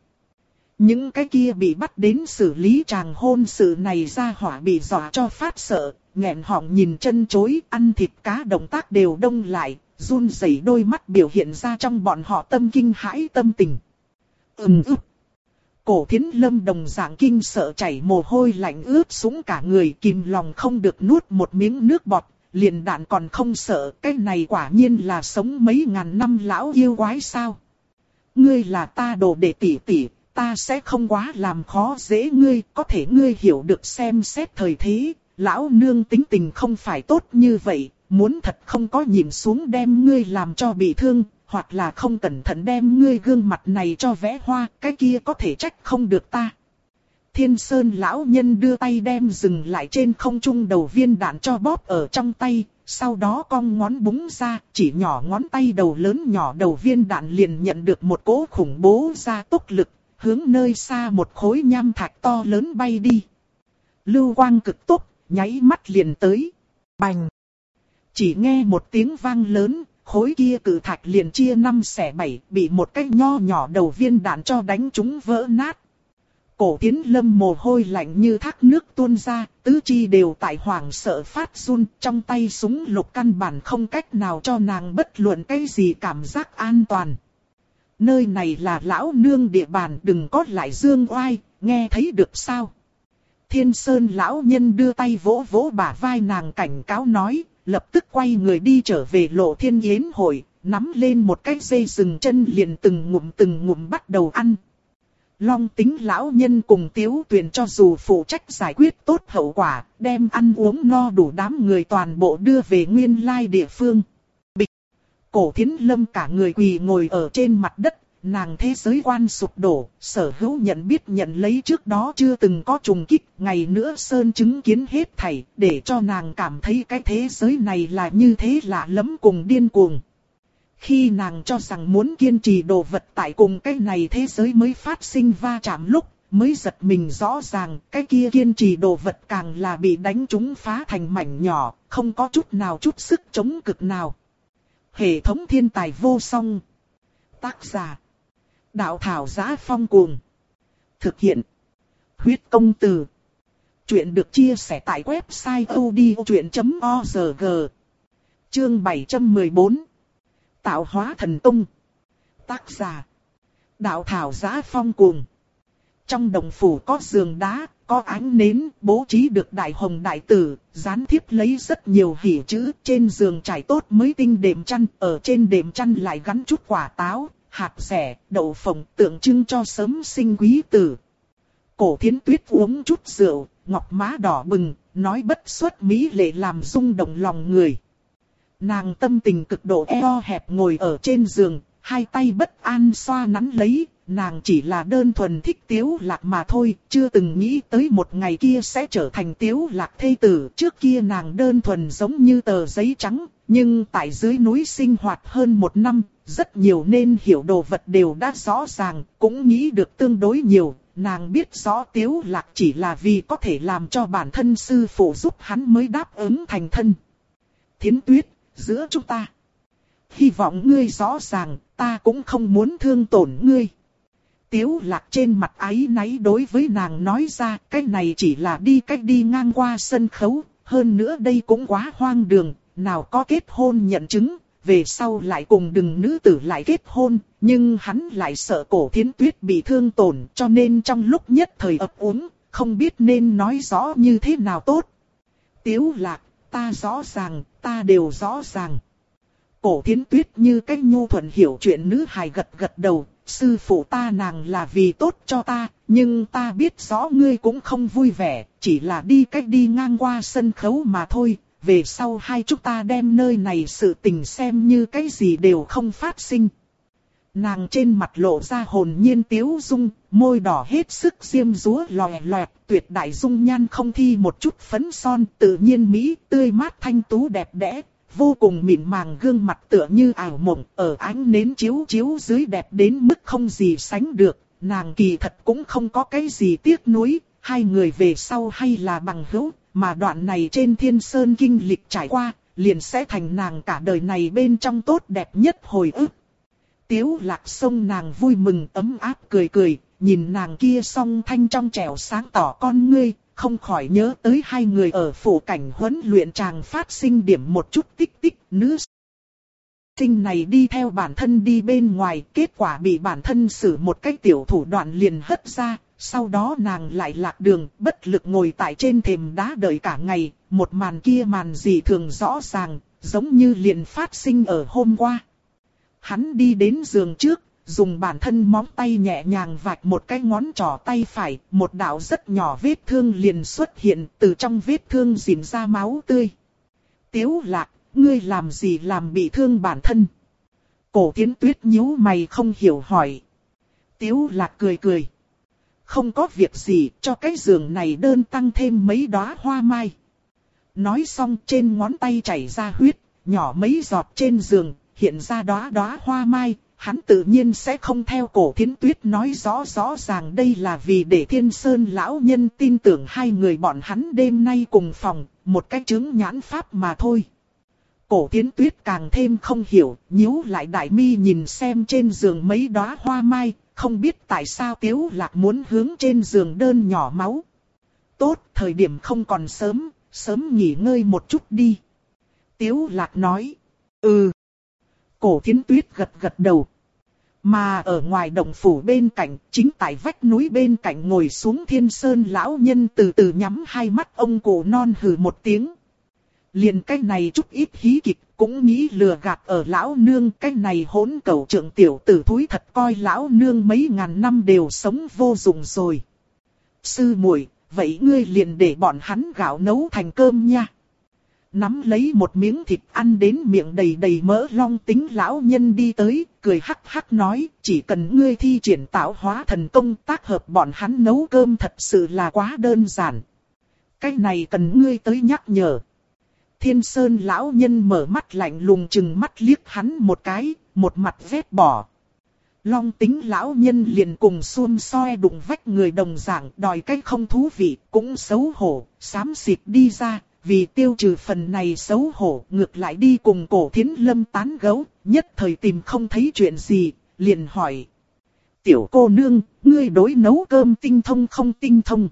Những cái kia bị bắt đến xử lý chàng hôn sự này ra hỏa bị dọa cho phát sợ, nghẹn họng nhìn chân chối, ăn thịt cá động tác đều đông lại, run rẩy đôi mắt biểu hiện ra trong bọn họ tâm kinh hãi tâm tình. Ừm ướp. Cổ thiến lâm đồng dạng kinh sợ chảy mồ hôi lạnh ướt sũng cả người kìm lòng không được nuốt một miếng nước bọt, liền đạn còn không sợ, cái này quả nhiên là sống mấy ngàn năm lão yêu quái sao. Ngươi là ta đồ đệ tỷ tỷ, ta sẽ không quá làm khó dễ ngươi, có thể ngươi hiểu được xem xét thời thế, lão nương tính tình không phải tốt như vậy, muốn thật không có nhìn xuống đem ngươi làm cho bị thương, hoặc là không cẩn thận đem ngươi gương mặt này cho vẽ hoa, cái kia có thể trách không được ta. Thiên Sơn lão nhân đưa tay đem dừng lại trên không trung đầu viên đạn cho bóp ở trong tay, sau đó cong ngón búng ra, chỉ nhỏ ngón tay đầu lớn nhỏ đầu viên đạn liền nhận được một cỗ khủng bố ra tốc lực, hướng nơi xa một khối nham thạch to lớn bay đi. Lưu quang cực tốc, nháy mắt liền tới. Bành! Chỉ nghe một tiếng vang lớn, khối kia cử thạch liền chia năm xẻ bảy, bị một cái nho nhỏ đầu viên đạn cho đánh chúng vỡ nát. Cổ tiến lâm mồ hôi lạnh như thác nước tuôn ra, tứ chi đều tại hoảng sợ phát run, trong tay súng lục căn bản không cách nào cho nàng bất luận cái gì cảm giác an toàn. Nơi này là lão nương địa bàn đừng có lại dương oai, nghe thấy được sao? Thiên Sơn lão nhân đưa tay vỗ vỗ bả vai nàng cảnh cáo nói, lập tức quay người đi trở về lộ thiên yến hội, nắm lên một cái dây rừng chân liền từng ngụm từng ngụm bắt đầu ăn. Long tính lão nhân cùng tiếu tuyền cho dù phụ trách giải quyết tốt hậu quả, đem ăn uống no đủ đám người toàn bộ đưa về nguyên lai địa phương. Bịch! Cổ thiến lâm cả người quỳ ngồi ở trên mặt đất, nàng thế giới quan sụp đổ, sở hữu nhận biết nhận lấy trước đó chưa từng có trùng kích, ngày nữa Sơn chứng kiến hết thảy, để cho nàng cảm thấy cái thế giới này là như thế lạ lắm cùng điên cuồng. Khi nàng cho rằng muốn kiên trì đồ vật tại cùng cái này thế giới mới phát sinh va chạm lúc, mới giật mình rõ ràng cái kia kiên trì đồ vật càng là bị đánh trúng phá thành mảnh nhỏ, không có chút nào chút sức chống cực nào. Hệ thống thiên tài vô song. Tác giả Đạo thảo giá phong cuồng. Thực hiện. Huyết công từ. Chuyện được chia sẻ tại website odchuyện.org. Chương 714. Tạo hóa thần tung. Tác giả. Đạo thảo giá phong cuồng. Trong đồng phủ có giường đá, có ánh nến, bố trí được đại hồng đại tử, dán thiếp lấy rất nhiều hỉ chữ, trên giường trải tốt mới tinh đệm chăn, ở trên đệm chăn lại gắn chút quả táo, hạt rẻ, đậu phộng tượng trưng cho sớm sinh quý tử. Cổ thiến tuyết uống chút rượu, ngọc má đỏ bừng, nói bất xuất mỹ lệ làm rung động lòng người. Nàng tâm tình cực độ eo hẹp ngồi ở trên giường, hai tay bất an xoa nắn lấy, nàng chỉ là đơn thuần thích tiếu lạc mà thôi, chưa từng nghĩ tới một ngày kia sẽ trở thành tiếu lạc thê tử. Trước kia nàng đơn thuần giống như tờ giấy trắng, nhưng tại dưới núi sinh hoạt hơn một năm, rất nhiều nên hiểu đồ vật đều đã rõ ràng, cũng nghĩ được tương đối nhiều, nàng biết rõ tiếu lạc chỉ là vì có thể làm cho bản thân sư phụ giúp hắn mới đáp ứng thành thân. Thiến tuyết, giữa chúng ta. Hy vọng ngươi rõ ràng, ta cũng không muốn thương tổn ngươi. Tiếu lạc trên mặt ấy náy đối với nàng nói ra, cái này chỉ là đi cách đi ngang qua sân khấu, hơn nữa đây cũng quá hoang đường, nào có kết hôn nhận chứng, về sau lại cùng đừng nữ tử lại kết hôn, nhưng hắn lại sợ cổ thiến tuyết bị thương tổn cho nên trong lúc nhất thời ấp úng, không biết nên nói rõ như thế nào tốt. Tiếu lạc, ta rõ ràng, ta đều rõ ràng. Cổ thiến tuyết như cách nhu thuận hiểu chuyện nữ hài gật gật đầu, sư phụ ta nàng là vì tốt cho ta, nhưng ta biết rõ ngươi cũng không vui vẻ, chỉ là đi cách đi ngang qua sân khấu mà thôi, về sau hai chúng ta đem nơi này sự tình xem như cái gì đều không phát sinh. Nàng trên mặt lộ ra hồn nhiên tiếu dung, môi đỏ hết sức xiêm rúa lòe loẹt, tuyệt đại dung nhan không thi một chút phấn son, tự nhiên mỹ, tươi mát thanh tú đẹp đẽ, vô cùng mịn màng gương mặt tựa như ảo mộng, ở ánh nến chiếu chiếu dưới đẹp đến mức không gì sánh được, nàng kỳ thật cũng không có cái gì tiếc nuối, hai người về sau hay là bằng hữu, mà đoạn này trên thiên sơn kinh lịch trải qua, liền sẽ thành nàng cả đời này bên trong tốt đẹp nhất hồi ức. Tiếu lạc sông nàng vui mừng ấm áp cười cười, nhìn nàng kia song thanh trong trẻo sáng tỏ con ngươi, không khỏi nhớ tới hai người ở phủ cảnh huấn luyện chàng phát sinh điểm một chút tích tích nữ. Sinh này đi theo bản thân đi bên ngoài, kết quả bị bản thân xử một cách tiểu thủ đoạn liền hất ra, sau đó nàng lại lạc đường, bất lực ngồi tại trên thềm đá đợi cả ngày, một màn kia màn gì thường rõ ràng, giống như liền phát sinh ở hôm qua. Hắn đi đến giường trước, dùng bản thân móng tay nhẹ nhàng vạch một cái ngón trỏ tay phải, một đạo rất nhỏ vết thương liền xuất hiện từ trong vết thương dìm ra máu tươi. Tiếu lạc, ngươi làm gì làm bị thương bản thân? Cổ tiến tuyết nhíu mày không hiểu hỏi. Tiếu lạc cười cười. Không có việc gì, cho cái giường này đơn tăng thêm mấy đóa hoa mai. Nói xong trên ngón tay chảy ra huyết, nhỏ mấy giọt trên giường, hiện ra đóa đóa hoa mai, hắn tự nhiên sẽ không theo cổ thiến tuyết nói rõ rõ ràng đây là vì để thiên sơn lão nhân tin tưởng hai người bọn hắn đêm nay cùng phòng, một cách chứng nhãn pháp mà thôi. Cổ thiến tuyết càng thêm không hiểu, nhíu lại đại mi nhìn xem trên giường mấy đóa hoa mai, không biết tại sao tiếu lạc muốn hướng trên giường đơn nhỏ máu. Tốt, thời điểm không còn sớm, sớm nghỉ ngơi một chút đi. Tiếu lạc nói, ừ. Cổ thiến tuyết gật gật đầu. Mà ở ngoài đồng phủ bên cạnh, chính tại vách núi bên cạnh ngồi xuống thiên sơn lão nhân từ từ nhắm hai mắt ông cổ non hừ một tiếng. Liền cái này chút ít hí kịch, cũng nghĩ lừa gạt ở lão nương cái này hỗn cầu trưởng tiểu tử thúi thật coi lão nương mấy ngàn năm đều sống vô dụng rồi. Sư muội vậy ngươi liền để bọn hắn gạo nấu thành cơm nha. Nắm lấy một miếng thịt ăn đến miệng đầy đầy mỡ long tính lão nhân đi tới, cười hắc hắc nói, chỉ cần ngươi thi triển tạo hóa thần công tác hợp bọn hắn nấu cơm thật sự là quá đơn giản. Cái này cần ngươi tới nhắc nhở. Thiên Sơn lão nhân mở mắt lạnh lùng chừng mắt liếc hắn một cái, một mặt vết bỏ. Long tính lão nhân liền cùng xuôn soi đụng vách người đồng dạng đòi cái không thú vị, cũng xấu hổ, sám xịt đi ra, vì tiêu trừ phần này xấu hổ ngược lại đi cùng cổ thiến lâm tán gấu, nhất thời tìm không thấy chuyện gì, liền hỏi. Tiểu cô nương, ngươi đối nấu cơm tinh thông không tinh thông.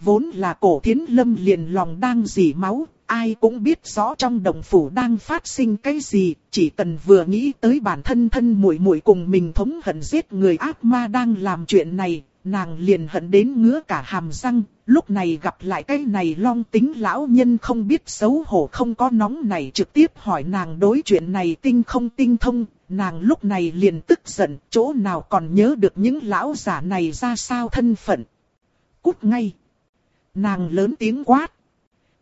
Vốn là cổ thiến lâm liền lòng đang dỉ máu, ai cũng biết rõ trong đồng phủ đang phát sinh cái gì, chỉ cần vừa nghĩ tới bản thân thân muội muội cùng mình thống hận giết người ác ma đang làm chuyện này, nàng liền hận đến ngứa cả hàm răng, lúc này gặp lại cái này long tính lão nhân không biết xấu hổ không có nóng này trực tiếp hỏi nàng đối chuyện này tinh không tinh thông, nàng lúc này liền tức giận, chỗ nào còn nhớ được những lão giả này ra sao thân phận. Cút ngay. Nàng lớn tiếng quát.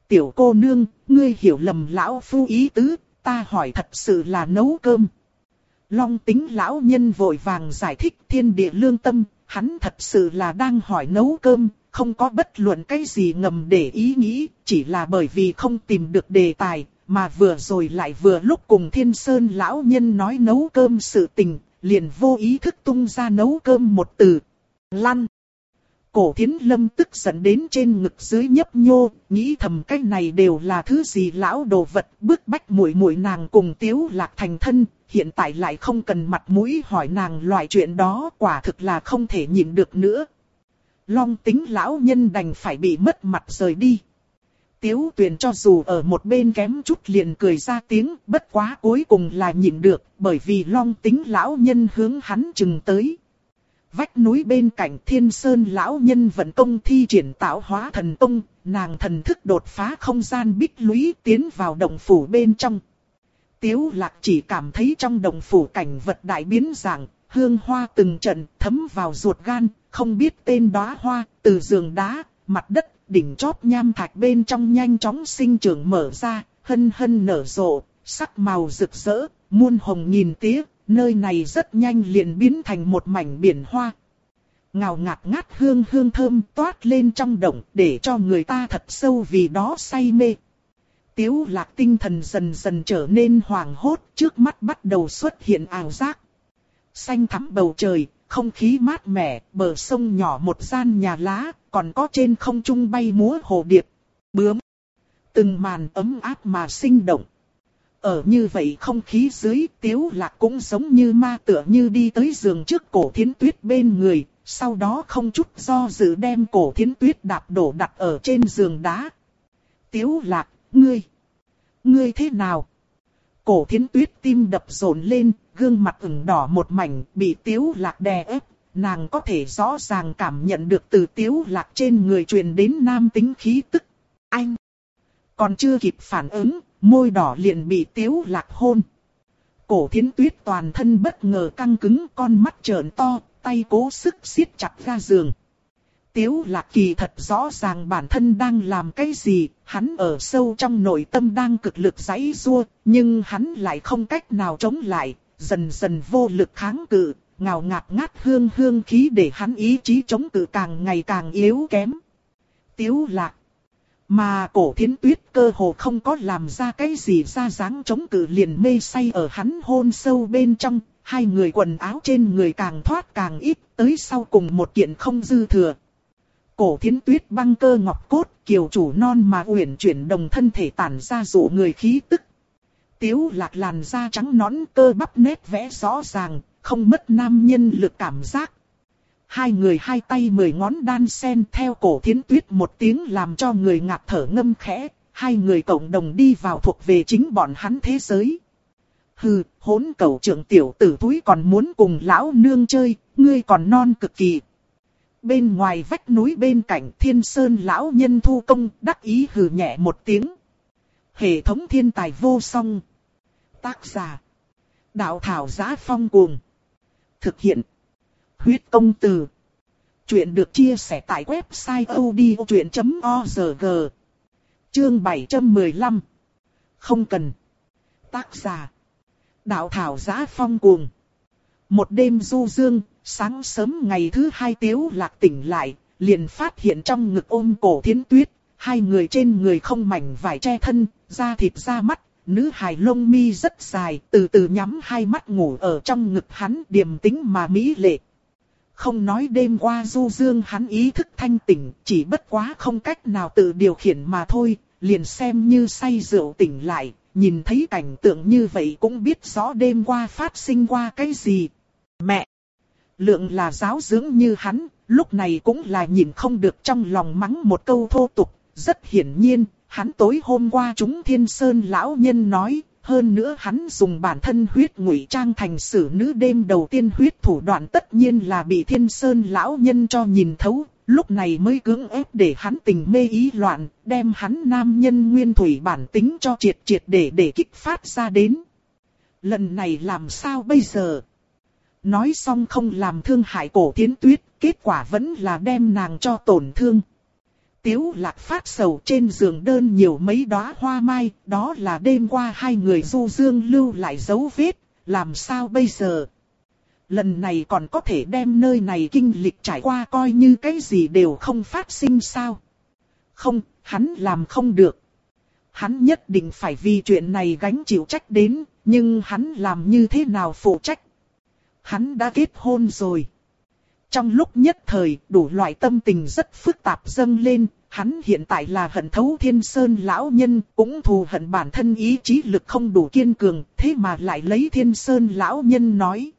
Tiểu cô nương, ngươi hiểu lầm lão phu ý tứ, ta hỏi thật sự là nấu cơm. Long tính lão nhân vội vàng giải thích thiên địa lương tâm, hắn thật sự là đang hỏi nấu cơm, không có bất luận cái gì ngầm để ý nghĩ, chỉ là bởi vì không tìm được đề tài, mà vừa rồi lại vừa lúc cùng thiên sơn lão nhân nói nấu cơm sự tình, liền vô ý thức tung ra nấu cơm một từ. Lăn. Cổ thiến lâm tức giận đến trên ngực dưới nhấp nhô, nghĩ thầm cái này đều là thứ gì lão đồ vật, bước bách muội muội nàng cùng tiếu lạc thành thân, hiện tại lại không cần mặt mũi hỏi nàng loại chuyện đó quả thực là không thể nhịn được nữa. Long tính lão nhân đành phải bị mất mặt rời đi. Tiếu tuyền cho dù ở một bên kém chút liền cười ra tiếng, bất quá cuối cùng là nhịn được, bởi vì long tính lão nhân hướng hắn chừng tới. Vách núi bên cạnh thiên sơn lão nhân vận công thi triển tạo hóa thần công, nàng thần thức đột phá không gian bích lũy tiến vào động phủ bên trong. Tiếu lạc chỉ cảm thấy trong đồng phủ cảnh vật đại biến dạng, hương hoa từng trận thấm vào ruột gan, không biết tên đóa hoa, từ giường đá, mặt đất, đỉnh chóp nham thạch bên trong nhanh chóng sinh trưởng mở ra, hân hân nở rộ, sắc màu rực rỡ, muôn hồng nghìn tía, nơi này rất nhanh liền biến thành một mảnh biển hoa. Ngào ngạt ngát hương hương thơm toát lên trong động để cho người ta thật sâu vì đó say mê. Tiếu lạc tinh thần dần dần trở nên hoàng hốt, trước mắt bắt đầu xuất hiện ảo giác. xanh thắm bầu trời, không khí mát mẻ, bờ sông nhỏ một gian nhà lá, còn có trên không trung bay múa hồ điệp, bướm. Từng màn ấm áp mà sinh động. Ở như vậy không khí dưới tiếu lạc cũng giống như ma tựa như đi tới giường trước cổ thiến tuyết bên người, sau đó không chút do dự đem cổ thiến tuyết đạp đổ đặt ở trên giường đá. Tiếu lạc, ngươi, ngươi thế nào? Cổ thiến tuyết tim đập rộn lên, gương mặt ửng đỏ một mảnh, bị tiếu lạc đè ép. Nàng có thể rõ ràng cảm nhận được từ tiếu lạc trên người truyền đến nam tính khí tức. Anh! Còn chưa kịp phản ứng, môi đỏ liền bị tiếu lạc hôn. Cổ thiến tuyết toàn thân bất ngờ căng cứng con mắt trợn to, tay cố sức siết chặt ga giường. Tiếu lạc kỳ thật rõ ràng bản thân đang làm cái gì, hắn ở sâu trong nội tâm đang cực lực giãy rua, nhưng hắn lại không cách nào chống lại, dần dần vô lực kháng cự, ngào ngạt ngát hương hương khí để hắn ý chí chống cự càng ngày càng yếu kém. Tiếu lạc. Mà cổ thiến tuyết cơ hồ không có làm ra cái gì ra dáng chống cự liền mê say ở hắn hôn sâu bên trong, hai người quần áo trên người càng thoát càng ít, tới sau cùng một kiện không dư thừa. Cổ thiến tuyết băng cơ ngọc cốt, kiều chủ non mà uyển chuyển đồng thân thể tản ra dụ người khí tức. Tiếu lạc làn da trắng nõn cơ bắp nét vẽ rõ ràng, không mất nam nhân lực cảm giác. Hai người hai tay mười ngón đan sen theo cổ thiến tuyết một tiếng làm cho người ngạt thở ngâm khẽ, hai người cộng đồng đi vào thuộc về chính bọn hắn thế giới. Hừ, hỗn cầu trưởng tiểu tử túi còn muốn cùng lão nương chơi, ngươi còn non cực kỳ. Bên ngoài vách núi bên cạnh thiên sơn lão nhân thu công, đắc ý hừ nhẹ một tiếng. Hệ thống thiên tài vô song. Tác giả. Đạo thảo giá phong cuồng. Thực hiện. Huyết công từ. Chuyện được chia sẻ tại website odchuyện.org. Chương 715. Không cần. Tác giả. Đạo thảo giá phong cuồng. Một đêm du dương, sáng sớm ngày thứ hai tiếu lạc tỉnh lại, liền phát hiện trong ngực ôm cổ thiến tuyết, hai người trên người không mảnh vải che thân, da thịt da mắt, nữ hài lông mi rất dài, từ từ nhắm hai mắt ngủ ở trong ngực hắn điềm tĩnh mà mỹ lệ. Không nói đêm qua du dương hắn ý thức thanh tỉnh, chỉ bất quá không cách nào tự điều khiển mà thôi, liền xem như say rượu tỉnh lại, nhìn thấy cảnh tượng như vậy cũng biết rõ đêm qua phát sinh qua cái gì. Mẹ! Lượng là giáo dưỡng như hắn, lúc này cũng là nhìn không được trong lòng mắng một câu thô tục, rất hiển nhiên, hắn tối hôm qua chúng thiên sơn lão nhân nói, hơn nữa hắn dùng bản thân huyết ngụy trang thành sử nữ đêm đầu tiên huyết thủ đoạn tất nhiên là bị thiên sơn lão nhân cho nhìn thấu, lúc này mới cưỡng ép để hắn tình mê ý loạn, đem hắn nam nhân nguyên thủy bản tính cho triệt triệt để để kích phát ra đến. Lần này làm sao bây giờ? Nói xong không làm thương hại cổ thiến tuyết, kết quả vẫn là đem nàng cho tổn thương. Tiếu lạc phát sầu trên giường đơn nhiều mấy đóa hoa mai, đó là đêm qua hai người du dương lưu lại dấu vết, làm sao bây giờ? Lần này còn có thể đem nơi này kinh lịch trải qua coi như cái gì đều không phát sinh sao? Không, hắn làm không được. Hắn nhất định phải vì chuyện này gánh chịu trách đến, nhưng hắn làm như thế nào phụ trách? Hắn đã kết hôn rồi. Trong lúc nhất thời, đủ loại tâm tình rất phức tạp dâng lên, hắn hiện tại là hận thấu thiên sơn lão nhân, cũng thù hận bản thân ý chí lực không đủ kiên cường, thế mà lại lấy thiên sơn lão nhân nói.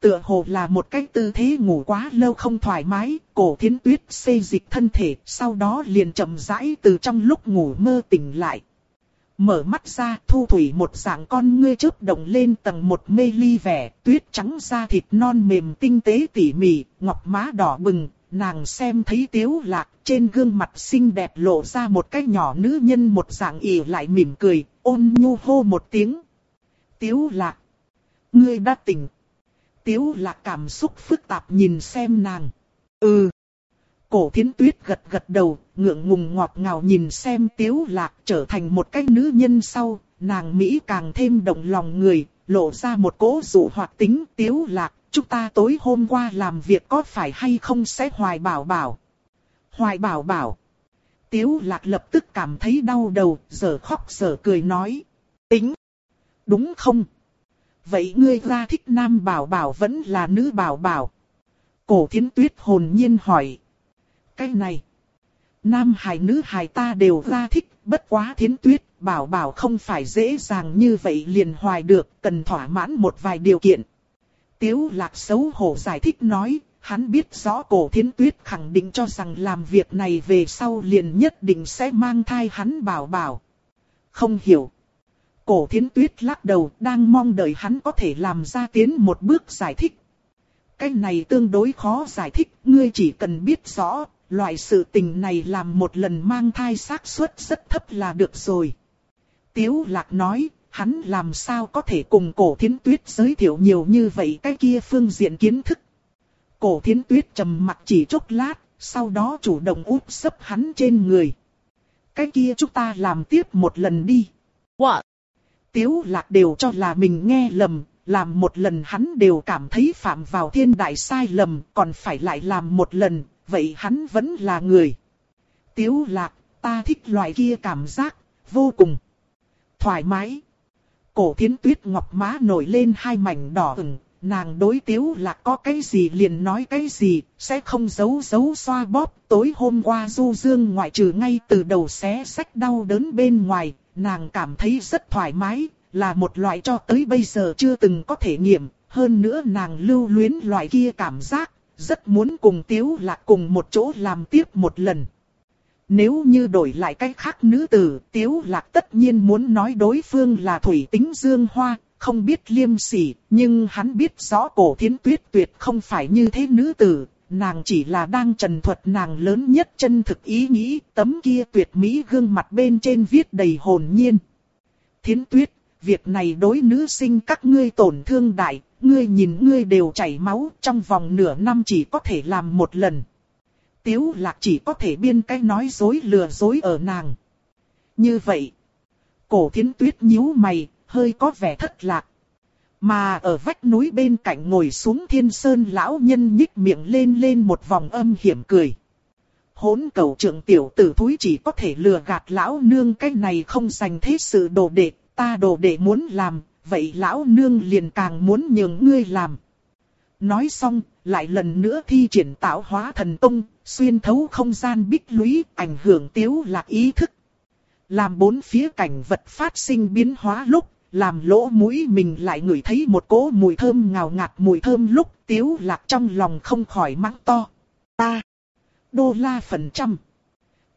Tựa hồ là một cái tư thế ngủ quá lâu không thoải mái, cổ thiến tuyết xây dịch thân thể, sau đó liền chậm rãi từ trong lúc ngủ mơ tỉnh lại. Mở mắt ra, thu thủy một dạng con ngươi chớp động lên tầng một mê ly vẻ, tuyết trắng da thịt non mềm tinh tế tỉ mỉ, ngọc má đỏ bừng, nàng xem thấy tiếu lạc trên gương mặt xinh đẹp lộ ra một cái nhỏ nữ nhân một dạng ỉ lại mỉm cười, ôn nhu hô một tiếng. Tiếu lạc. Ngươi đã tỉnh. Tiếu lạc cảm xúc phức tạp nhìn xem nàng. Ừ. Cổ thiến tuyết gật gật đầu, ngượng ngùng ngọt ngào nhìn xem tiếu lạc trở thành một cái nữ nhân sau, nàng Mỹ càng thêm động lòng người, lộ ra một cố dụ hoạt tính tiếu lạc, chúng ta tối hôm qua làm việc có phải hay không sẽ hoài bảo bảo. Hoài bảo bảo. Tiếu lạc lập tức cảm thấy đau đầu, giờ khóc giờ cười nói. Tính. Đúng không? vậy ngươi ra thích nam bảo bảo vẫn là nữ bảo bảo. Cổ thiến tuyết hồn nhiên hỏi. Cái này, nam hài nữ hài ta đều ra thích, bất quá thiến tuyết, bảo bảo không phải dễ dàng như vậy liền hoài được, cần thỏa mãn một vài điều kiện. Tiếu lạc xấu hổ giải thích nói, hắn biết rõ cổ thiến tuyết khẳng định cho rằng làm việc này về sau liền nhất định sẽ mang thai hắn bảo bảo. Không hiểu. Cổ thiến tuyết lắc đầu đang mong đợi hắn có thể làm ra tiến một bước giải thích. Cái này tương đối khó giải thích, ngươi chỉ cần biết rõ, loại sự tình này làm một lần mang thai xác suất rất thấp là được rồi. Tiếu lạc nói, hắn làm sao có thể cùng cổ thiến tuyết giới thiệu nhiều như vậy cái kia phương diện kiến thức. Cổ thiến tuyết trầm mặt chỉ chốc lát, sau đó chủ động úp sấp hắn trên người. Cái kia chúng ta làm tiếp một lần đi. What? Tiếu lạc đều cho là mình nghe lầm, làm một lần hắn đều cảm thấy phạm vào thiên đại sai lầm, còn phải lại làm một lần, vậy hắn vẫn là người. Tiếu lạc, ta thích loại kia cảm giác, vô cùng thoải mái. Cổ thiến tuyết ngọc má nổi lên hai mảnh đỏ ửng, nàng đối tiếu lạc có cái gì liền nói cái gì, sẽ không giấu giấu xoa bóp. Tối hôm qua du dương ngoại trừ ngay từ đầu xé sách đau đớn bên ngoài, nàng cảm thấy rất thoải mái, là một loại cho tới bây giờ chưa từng có thể nghiệm. Hơn nữa nàng lưu luyến loại kia cảm giác, rất muốn cùng tiếu lạc cùng một chỗ làm tiếp một lần. Nếu như đổi lại cách khác nữ tử, tiếu lạc tất nhiên muốn nói đối phương là thủy tính dương hoa, không biết liêm sỉ, nhưng hắn biết rõ cổ thiến tuyết tuyệt không phải như thế nữ tử, nàng chỉ là đang trần thuật nàng lớn nhất chân thực ý nghĩ, tấm kia tuyệt mỹ gương mặt bên trên viết đầy hồn nhiên. Thiến tuyết, việc này đối nữ sinh các ngươi tổn thương đại, ngươi nhìn ngươi đều chảy máu, trong vòng nửa năm chỉ có thể làm một lần. Tiếu lạc chỉ có thể biên cái nói dối lừa dối ở nàng. Như vậy, cổ thiến tuyết nhíu mày, hơi có vẻ thất lạc. Mà ở vách núi bên cạnh ngồi xuống thiên sơn lão nhân nhích miệng lên lên một vòng âm hiểm cười. Hốn cầu trưởng tiểu tử thúi chỉ có thể lừa gạt lão nương cái này không dành thế sự đồ đệ, ta đồ đệ muốn làm, vậy lão nương liền càng muốn nhường ngươi làm. Nói xong, lại lần nữa thi triển tạo hóa thần tông, xuyên thấu không gian bích lũy, ảnh hưởng tiếu lạc ý thức. Làm bốn phía cảnh vật phát sinh biến hóa lúc, làm lỗ mũi mình lại ngửi thấy một cỗ mùi thơm ngào ngạt mùi thơm lúc tiếu lạc trong lòng không khỏi mắng to. Ta, đô la phần trăm,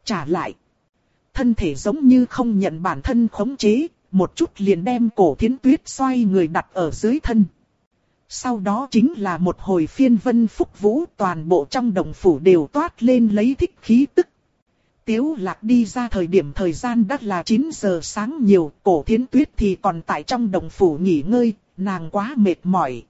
trả lại. Thân thể giống như không nhận bản thân khống chế, một chút liền đem cổ thiến tuyết xoay người đặt ở dưới thân. Sau đó chính là một hồi phiên vân phúc vũ toàn bộ trong đồng phủ đều toát lên lấy thích khí tức. Tiếu lạc đi ra thời điểm thời gian đã là 9 giờ sáng nhiều, cổ thiến tuyết thì còn tại trong đồng phủ nghỉ ngơi, nàng quá mệt mỏi.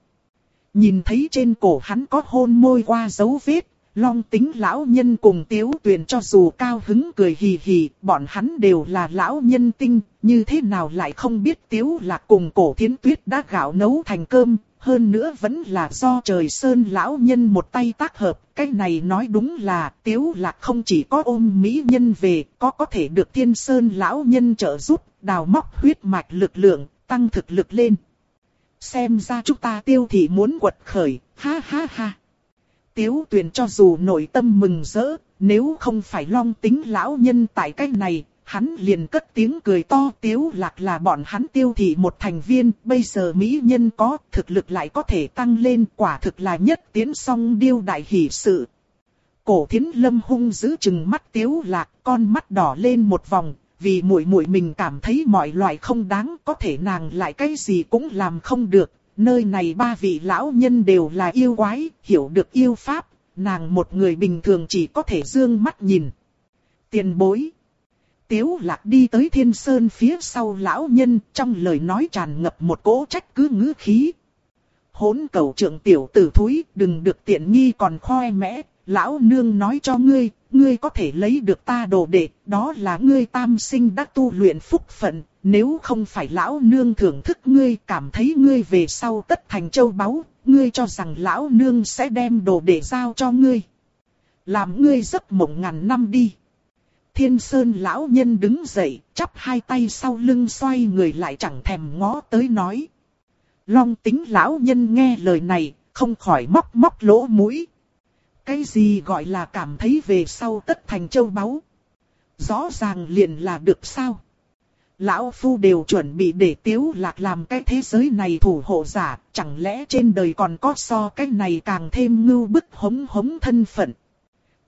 Nhìn thấy trên cổ hắn có hôn môi qua dấu vết, long tính lão nhân cùng tiếu tuyền cho dù cao hứng cười hì hì, bọn hắn đều là lão nhân tinh, như thế nào lại không biết tiếu lạc cùng cổ thiến tuyết đã gạo nấu thành cơm, hơn nữa vẫn là do trời sơn lão nhân một tay tác hợp, cái này nói đúng là tiếu lạc không chỉ có ôm mỹ nhân về, có có thể được thiên sơn lão nhân trợ giúp, đào móc huyết mạch lực lượng, tăng thực lực lên. Xem ra chúng ta tiêu thị muốn quật khởi, ha ha ha. Tiếu tuyền cho dù nội tâm mừng rỡ, nếu không phải long tính lão nhân tại cách này, hắn liền cất tiếng cười to tiếu lạc là bọn hắn tiêu thị một thành viên, bây giờ Mỹ nhân có, thực lực lại có thể tăng lên, quả thực là nhất tiến song điêu đại hỷ sự. Cổ thiến lâm hung giữ chừng mắt tiếu lạc, con mắt đỏ lên một vòng, vì muội muội mình cảm thấy mọi loại không đáng, có thể nàng lại cái gì cũng làm không được. Nơi này ba vị lão nhân đều là yêu quái, hiểu được yêu pháp, nàng một người bình thường chỉ có thể dương mắt nhìn. Tiền bối. Tiếu lạc đi tới thiên sơn phía sau lão nhân, trong lời nói tràn ngập một cỗ trách cứ ngữ khí. Hốn cầu trưởng tiểu tử thúi, đừng được tiện nghi còn khoe mẽ, lão nương nói cho ngươi, ngươi có thể lấy được ta đồ đệ, đó là ngươi tam sinh đã tu luyện phúc phận, nếu không phải lão nương thưởng thức ngươi cảm thấy ngươi về sau tất thành châu báu, ngươi cho rằng lão nương sẽ đem đồ để giao cho ngươi. Làm ngươi giấc mộng ngàn năm đi. Thiên Sơn lão nhân đứng dậy, chắp hai tay sau lưng xoay người lại chẳng thèm ngó tới nói. Long tính lão nhân nghe lời này, không khỏi móc móc lỗ mũi. Cái gì gọi là cảm thấy về sau tất thành châu báu? Rõ ràng liền là được sao? Lão Phu đều chuẩn bị để tiếu lạc làm cái thế giới này thủ hộ giả, chẳng lẽ trên đời còn có so cái này càng thêm ngưu bức hống hống thân phận.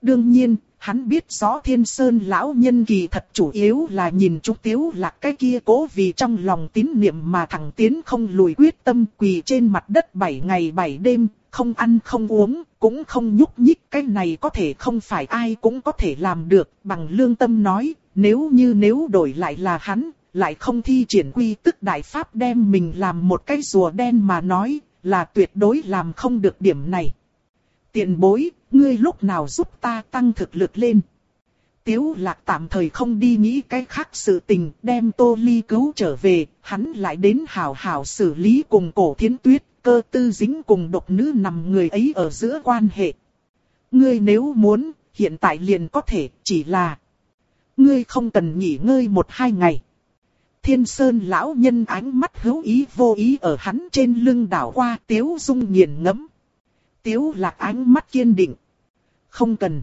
Đương nhiên, hắn biết rõ thiên sơn lão nhân kỳ thật chủ yếu là nhìn chú tiếu lạc cái kia cố vì trong lòng tín niệm mà thẳng tiến không lùi quyết tâm quỳ trên mặt đất 7 ngày 7 đêm, không ăn không uống, cũng không nhúc nhích cái này có thể không phải ai cũng có thể làm được, bằng lương tâm nói, nếu như nếu đổi lại là hắn, lại không thi triển quy tức đại pháp đem mình làm một cái rùa đen mà nói, là tuyệt đối làm không được điểm này. Tiện bối, ngươi lúc nào giúp ta tăng thực lực lên? Tiếu lạc tạm thời không đi nghĩ cái khác sự tình, đem tô ly cứu trở về, hắn lại đến hào hào xử lý cùng cổ thiến tuyết, cơ tư dính cùng độc nữ nằm người ấy ở giữa quan hệ. Ngươi nếu muốn, hiện tại liền có thể, chỉ là... Ngươi không cần nghỉ ngơi một hai ngày. Thiên Sơn lão nhân ánh mắt hữu ý vô ý ở hắn trên lưng đảo qua Tiếu Dung nghiền ngẫm. Tiếu lạc ánh mắt kiên định. Không cần.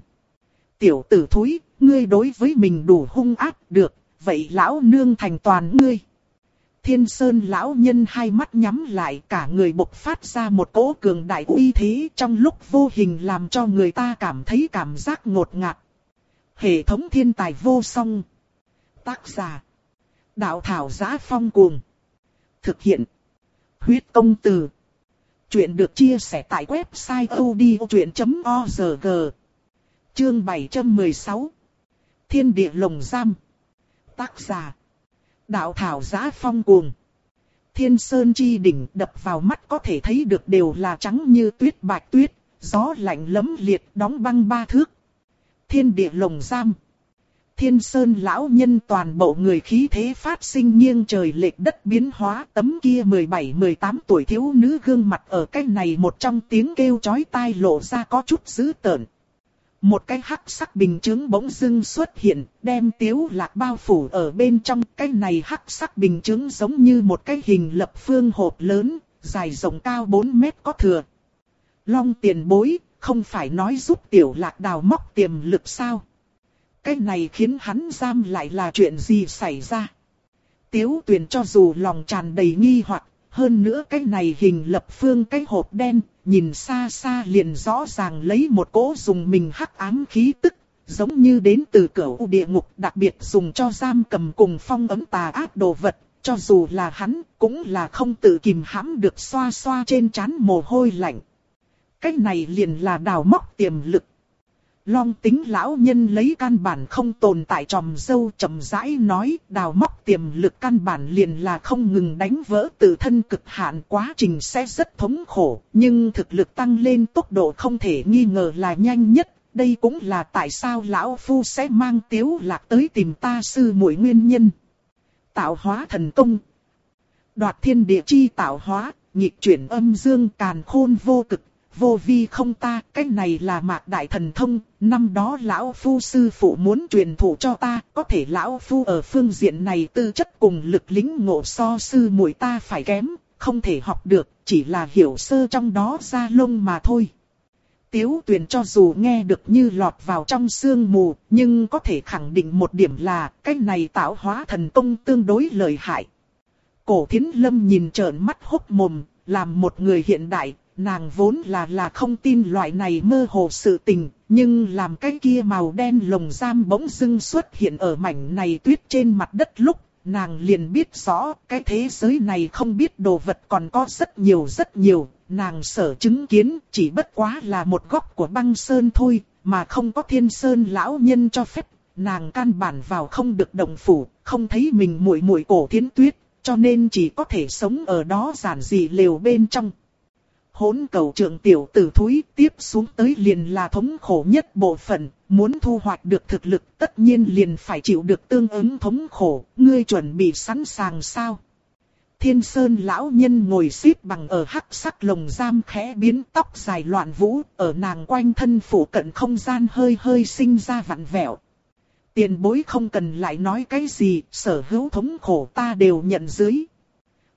Tiểu tử thúi, ngươi đối với mình đủ hung ác được, vậy lão nương thành toàn ngươi. Thiên Sơn lão nhân hai mắt nhắm lại cả người bộc phát ra một cỗ cường đại uy thế trong lúc vô hình làm cho người ta cảm thấy cảm giác ngột ngạt. Hệ thống thiên tài vô song. Tác giả. Đạo thảo giá phong cuồng. Thực hiện. Huyết công từ. Chuyện được chia sẻ tại website odchuyện.org. Chương 716. Thiên địa lồng giam. Tác giả. Đạo thảo giá phong cuồng. Thiên sơn chi đỉnh đập vào mắt có thể thấy được đều là trắng như tuyết bạch tuyết, gió lạnh lấm liệt đóng băng ba thước. Thiên địa lồng giam. Thiên Sơn lão nhân toàn bộ người khí thế phát sinh nghiêng trời lệch đất biến hóa tấm kia 17-18 tuổi thiếu nữ gương mặt ở cái này một trong tiếng kêu chói tai lộ ra có chút dữ tợn. Một cái hắc sắc bình chứng bỗng dưng xuất hiện, đem tiếu lạc bao phủ ở bên trong cái này hắc sắc bình chứng giống như một cái hình lập phương hộp lớn, dài rộng cao 4 mét có thừa. Long tiền bối, không phải nói giúp tiểu lạc đào móc tiềm lực sao? Cái này khiến hắn giam lại là chuyện gì xảy ra? Tiếu tuyền cho dù lòng tràn đầy nghi hoặc, hơn nữa cái này hình lập phương cái hộp đen, nhìn xa xa liền rõ ràng lấy một cỗ dùng mình hắc ám khí tức, giống như đến từ cửa địa ngục đặc biệt dùng cho giam cầm cùng phong ấm tà ác đồ vật, cho dù là hắn, cũng là không tự kìm hãm được xoa xoa trên trán mồ hôi lạnh. Cái này liền là đào móc tiềm lực. Long tính lão nhân lấy căn bản không tồn tại tròm dâu chậm rãi nói đào móc tiềm lực căn bản liền là không ngừng đánh vỡ tự thân cực hạn quá trình sẽ rất thống khổ, nhưng thực lực tăng lên tốc độ không thể nghi ngờ là nhanh nhất. Đây cũng là tại sao lão phu sẽ mang tiếu lạc tới tìm ta sư muội nguyên nhân. Tạo hóa thần công. Đoạt thiên địa chi tạo hóa, nhịp chuyển âm dương càn khôn vô cực vô vi không ta, cái này là mạc đại thần thông, năm đó lão phu sư phụ muốn truyền thụ cho ta, có thể lão phu ở phương diện này tư chất cùng lực lính ngộ so sư muội ta phải kém, không thể học được, chỉ là hiểu sơ trong đó ra lông mà thôi. Tiếu tuyền cho dù nghe được như lọt vào trong sương mù, nhưng có thể khẳng định một điểm là, cái này tạo hóa thần công tương đối lợi hại. Cổ thiến lâm nhìn trợn mắt hốc mồm, làm một người hiện đại, nàng vốn là là không tin loại này mơ hồ sự tình, nhưng làm cái kia màu đen lồng giam bỗng dưng xuất hiện ở mảnh này tuyết trên mặt đất lúc, nàng liền biết rõ cái thế giới này không biết đồ vật còn có rất nhiều rất nhiều, nàng sở chứng kiến chỉ bất quá là một góc của băng sơn thôi, mà không có thiên sơn lão nhân cho phép, nàng căn bản vào không được động phủ, không thấy mình muội muội cổ thiến tuyết, cho nên chỉ có thể sống ở đó giản dị lều bên trong hỗn cầu trưởng tiểu tử thúi tiếp xuống tới liền là thống khổ nhất bộ phận, muốn thu hoạch được thực lực tất nhiên liền phải chịu được tương ứng thống khổ, ngươi chuẩn bị sẵn sàng sao? Thiên Sơn lão nhân ngồi xếp bằng ở hắc sắc lồng giam khẽ biến tóc dài loạn vũ, ở nàng quanh thân phủ cận không gian hơi hơi sinh ra vặn vẹo. Tiền bối không cần lại nói cái gì, sở hữu thống khổ ta đều nhận dưới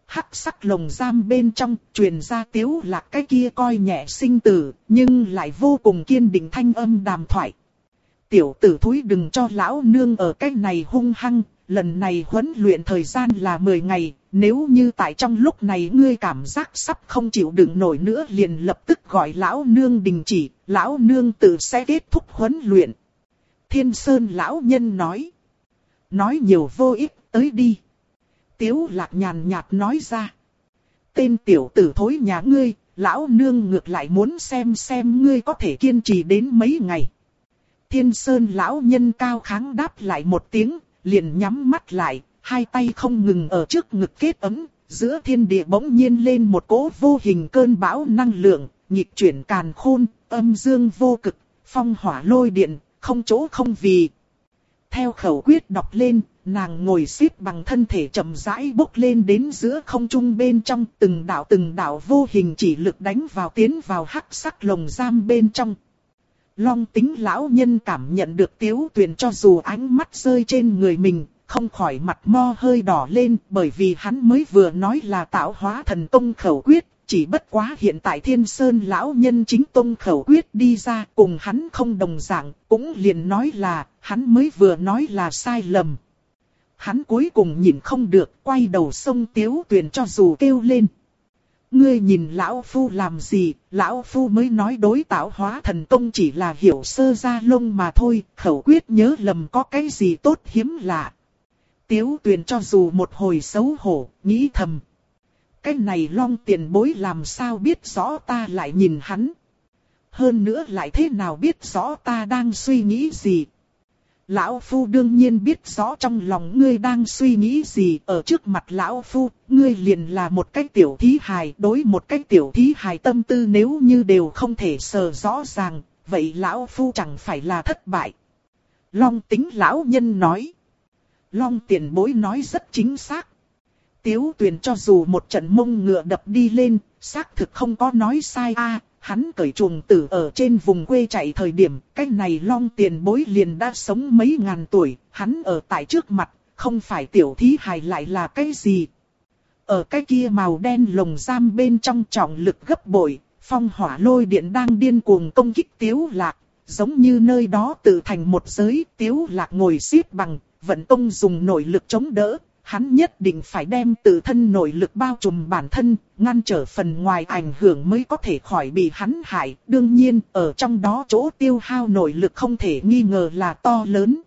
hắc sắc lồng giam bên trong truyền ra tiếu lạc cái kia coi nhẹ sinh tử, nhưng lại vô cùng kiên định thanh âm đàm thoại. Tiểu tử thúi đừng cho lão nương ở cái này hung hăng, lần này huấn luyện thời gian là 10 ngày, nếu như tại trong lúc này ngươi cảm giác sắp không chịu đựng nổi nữa liền lập tức gọi lão nương đình chỉ, lão nương tự sẽ kết thúc huấn luyện. Thiên Sơn lão nhân nói. Nói nhiều vô ích, tới đi. Tiếu lạc nhàn nhạt nói ra. Tên tiểu tử thối nhà ngươi, lão nương ngược lại muốn xem xem ngươi có thể kiên trì đến mấy ngày. Thiên Sơn lão nhân cao kháng đáp lại một tiếng, liền nhắm mắt lại, hai tay không ngừng ở trước ngực kết ấm, giữa thiên địa bỗng nhiên lên một cỗ vô hình cơn bão năng lượng, nhịp chuyển càn khôn, âm dương vô cực, phong hỏa lôi điện, không chỗ không vì. Theo khẩu quyết đọc lên, nàng ngồi xếp bằng thân thể chậm rãi bốc lên đến giữa không trung bên trong từng đạo từng đạo vô hình chỉ lực đánh vào tiến vào hắc sắc lồng giam bên trong. Long tính lão nhân cảm nhận được tiếu tuyền cho dù ánh mắt rơi trên người mình, không khỏi mặt mo hơi đỏ lên bởi vì hắn mới vừa nói là tạo hóa thần tông khẩu quyết, chỉ bất quá hiện tại thiên sơn lão nhân chính tông khẩu quyết đi ra cùng hắn không đồng dạng, cũng liền nói là, hắn mới vừa nói là sai lầm. Hắn cuối cùng nhìn không được, quay đầu sông tiếu tuyền cho dù kêu lên. Ngươi nhìn lão phu làm gì, lão phu mới nói đối tạo hóa thần công chỉ là hiểu sơ ra lông mà thôi, khẩu quyết nhớ lầm có cái gì tốt hiếm lạ. Tiếu tuyền cho dù một hồi xấu hổ, nghĩ thầm. Cái này long tiền bối làm sao biết rõ ta lại nhìn hắn. Hơn nữa lại thế nào biết rõ ta đang suy nghĩ gì, Lão Phu đương nhiên biết rõ trong lòng ngươi đang suy nghĩ gì ở trước mặt Lão Phu, ngươi liền là một cái tiểu thí hài, đối một cái tiểu thí hài tâm tư nếu như đều không thể sờ rõ ràng, vậy Lão Phu chẳng phải là thất bại. Long tính Lão Nhân nói. Long tiền bối nói rất chính xác. Tiếu tuyền cho dù một trận mông ngựa đập đi lên, xác thực không có nói sai a Hắn cởi chuồng tử ở trên vùng quê chạy thời điểm, cái này long tiền bối liền đã sống mấy ngàn tuổi, hắn ở tại trước mặt, không phải tiểu thí hài lại là cái gì. Ở cái kia màu đen lồng giam bên trong trọng lực gấp bội, phong hỏa lôi điện đang điên cuồng công kích tiếu lạc, giống như nơi đó tự thành một giới, tiếu lạc ngồi xếp bằng, vận công dùng nội lực chống đỡ, hắn nhất định phải đem tự thân nội lực bao trùm bản thân, ngăn trở phần ngoài ảnh hưởng mới có thể khỏi bị hắn hại. Đương nhiên, ở trong đó chỗ tiêu hao nội lực không thể nghi ngờ là to lớn.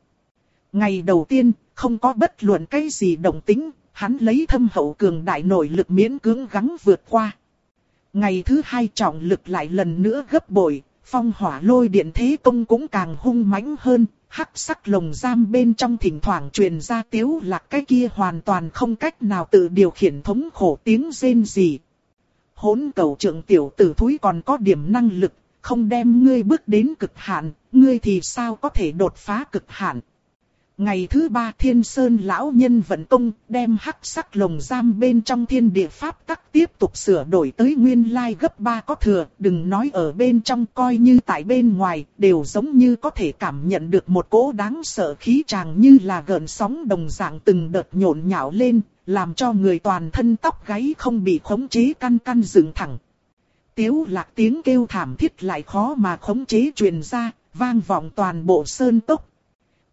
Ngày đầu tiên, không có bất luận cái gì động tính, hắn lấy thâm hậu cường đại nội lực miễn cưỡng gắng vượt qua. Ngày thứ hai trọng lực lại lần nữa gấp bội, phong hỏa lôi điện thế công cũng càng hung mãnh hơn, hắc sắc lồng giam bên trong thỉnh thoảng truyền ra tiếu lạc cái kia hoàn toàn không cách nào tự điều khiển thống khổ tiếng rên gì. Hỗn cầu trưởng tiểu tử thúi còn có điểm năng lực, không đem ngươi bước đến cực hạn, ngươi thì sao có thể đột phá cực hạn. Ngày thứ ba thiên sơn lão nhân vận công đem hắc sắc lồng giam bên trong thiên địa pháp tắc tiếp tục sửa đổi tới nguyên lai gấp ba có thừa, đừng nói ở bên trong coi như tại bên ngoài, đều giống như có thể cảm nhận được một cỗ đáng sợ khí tràng như là gợn sóng đồng dạng từng đợt nhộn nhạo lên, làm cho người toàn thân tóc gáy không bị khống chế căn căn dựng thẳng. Tiếu lạc tiếng kêu thảm thiết lại khó mà khống chế truyền ra, vang vọng toàn bộ sơn tốc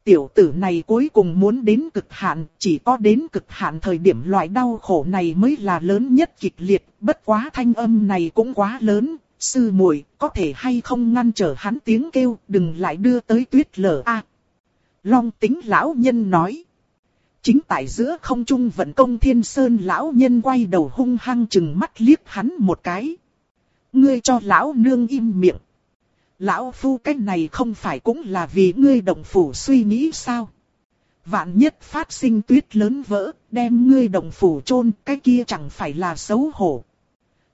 tiểu tử này cuối cùng muốn đến cực hạn, chỉ có đến cực hạn thời điểm loại đau khổ này mới là lớn nhất kịch liệt, bất quá thanh âm này cũng quá lớn, sư muội có thể hay không ngăn trở hắn tiếng kêu, đừng lại đưa tới tuyết lở a. Long tính lão nhân nói. Chính tại giữa không trung vận công thiên sơn lão nhân quay đầu hung hăng chừng mắt liếc hắn một cái. Ngươi cho lão nương im miệng. Lão phu cái này không phải cũng là vì ngươi đồng phủ suy nghĩ sao? Vạn nhất phát sinh tuyết lớn vỡ, đem ngươi đồng phủ chôn cái kia chẳng phải là xấu hổ.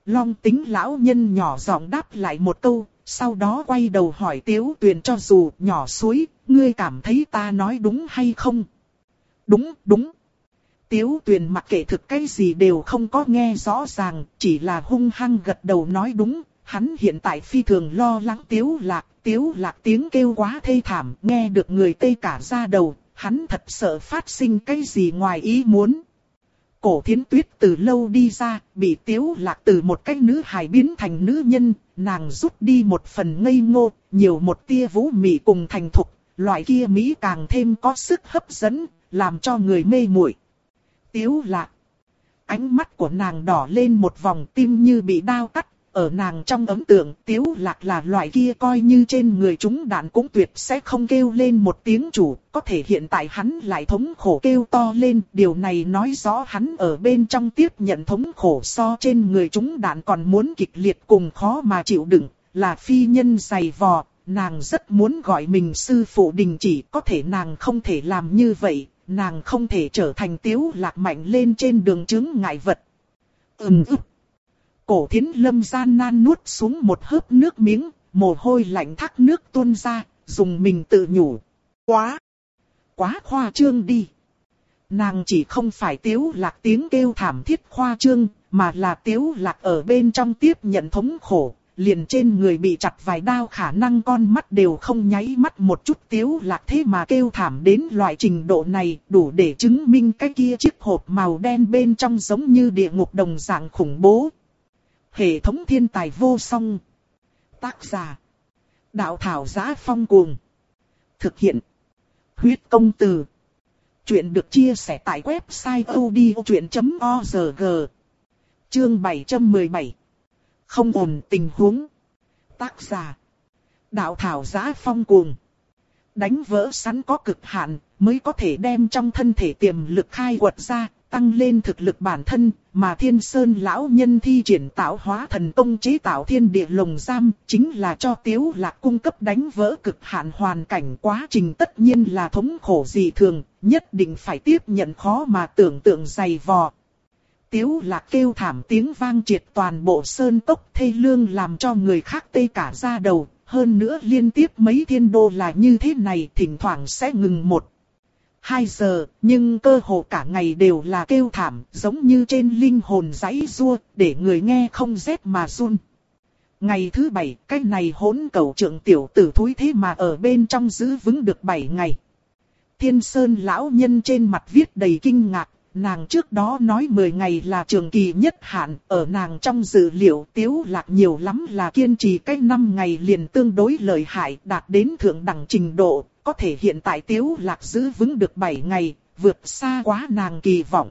Long tính lão nhân nhỏ giọng đáp lại một câu, sau đó quay đầu hỏi tiếu tuyền cho dù nhỏ suối, ngươi cảm thấy ta nói đúng hay không? Đúng, đúng. Tiếu tuyền mặc kệ thực cái gì đều không có nghe rõ ràng, chỉ là hung hăng gật đầu nói đúng, hắn hiện tại phi thường lo lắng tiếu lạc, tiếu lạc tiếng kêu quá thê thảm, nghe được người tây cả ra đầu, hắn thật sợ phát sinh cái gì ngoài ý muốn. cổ thiến tuyết từ lâu đi ra, bị tiếu lạc từ một cái nữ hài biến thành nữ nhân, nàng rút đi một phần ngây ngô, nhiều một tia vũ mị cùng thành thục, loại kia mỹ càng thêm có sức hấp dẫn, làm cho người mê muội. Tiếu lạc. Ánh mắt của nàng đỏ lên một vòng tim như bị đao cắt, ở nàng trong ấn tượng tiếu lạc là loại kia coi như trên người chúng đạn cũng tuyệt sẽ không kêu lên một tiếng chủ, có thể hiện tại hắn lại thống khổ kêu to lên, điều này nói rõ hắn ở bên trong tiếp nhận thống khổ so trên người chúng đạn còn muốn kịch liệt cùng khó mà chịu đựng, là phi nhân dày vò, nàng rất muốn gọi mình sư phụ đình chỉ, có thể nàng không thể làm như vậy, nàng không thể trở thành tiếu lạc mạnh lên trên đường chứng ngại vật. Ừm ức. Cổ thiến lâm gian nan nuốt xuống một hớp nước miếng, mồ hôi lạnh thác nước tuôn ra, dùng mình tự nhủ. Quá! Quá khoa trương đi! Nàng chỉ không phải tiếu lạc tiếng kêu thảm thiết khoa trương, mà là tiếu lạc ở bên trong tiếp nhận thống khổ, liền trên người bị chặt vài đao khả năng con mắt đều không nháy mắt một chút tiếu lạc thế mà kêu thảm đến loại trình độ này đủ để chứng minh cái kia chiếc hộp màu đen bên trong giống như địa ngục đồng dạng khủng bố. Hệ thống thiên tài vô song. Tác giả. Đạo thảo giá phong cuồng. Thực hiện. Huyết công từ. Chuyện được chia sẻ tại website odchuyện.org. Chương 717 không ổn tình huống. Tác giả. Đạo thảo giá phong cuồng. Đánh vỡ sắn có cực hạn, mới có thể đem trong thân thể tiềm lực khai quật ra, tăng lên thực lực bản thân, mà thiên sơn lão nhân thi triển tạo hóa thần công chế tạo thiên địa lồng giam, chính là cho tiếu lạc cung cấp đánh vỡ cực hạn hoàn cảnh quá trình tất nhiên là thống khổ dị thường, nhất định phải tiếp nhận khó mà tưởng tượng dày vò, tiếu lạc kêu thảm tiếng vang triệt toàn bộ sơn tốc thê lương làm cho người khác tê cả da đầu, hơn nữa liên tiếp mấy thiên đô là như thế này thỉnh thoảng sẽ ngừng một. Hai giờ, nhưng cơ hồ cả ngày đều là kêu thảm, giống như trên linh hồn giấy rua, để người nghe không rét mà run. Ngày thứ bảy, cái này hỗn cầu trưởng tiểu tử thúi thế mà ở bên trong giữ vững được bảy ngày. Thiên Sơn lão nhân trên mặt viết đầy kinh ngạc, Nàng trước đó nói 10 ngày là trường kỳ nhất hạn, ở nàng trong dự liệu tiếu lạc nhiều lắm là kiên trì cách 5 ngày liền tương đối lợi hại đạt đến thượng đẳng trình độ, có thể hiện tại tiếu lạc giữ vững được 7 ngày, vượt xa quá nàng kỳ vọng.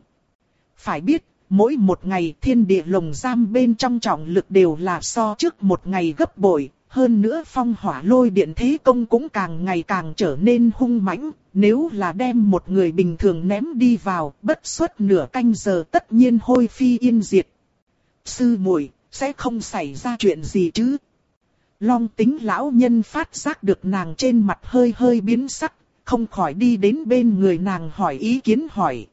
Phải biết, mỗi một ngày thiên địa lồng giam bên trong trọng lực đều là so trước một ngày gấp bội, hơn nữa phong hỏa lôi điện thế công cũng càng ngày càng trở nên hung mãnh, nếu là đem một người bình thường ném đi vào, bất suất nửa canh giờ tất nhiên hôi phi yên diệt. Sư muội sẽ không xảy ra chuyện gì chứ? Long tính lão nhân phát giác được nàng trên mặt hơi hơi biến sắc, không khỏi đi đến bên người nàng hỏi ý kiến hỏi.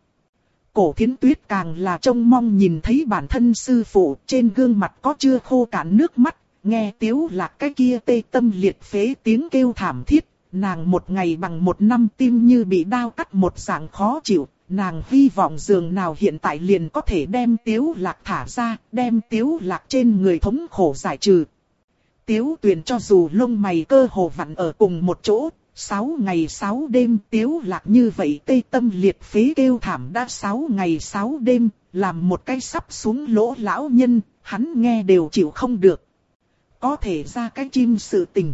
Cổ thiến tuyết càng là trông mong nhìn thấy bản thân sư phụ trên gương mặt có chưa khô cạn nước mắt, nghe tiếu lạc cái kia tê tâm liệt phế tiếng kêu thảm thiết, nàng một ngày bằng một năm tim như bị đao cắt một dạng khó chịu, nàng hy vọng giường nào hiện tại liền có thể đem tiếu lạc thả ra, đem tiếu lạc trên người thống khổ giải trừ. Tiếu tuyền cho dù lông mày cơ hồ vặn ở cùng một chỗ, sáu ngày sáu đêm tiếu lạc như vậy tê tâm liệt phế kêu thảm đã sáu ngày sáu đêm, làm một cái sắp xuống lỗ lão nhân, hắn nghe đều chịu không được. Có thể ra cái chim sự tình.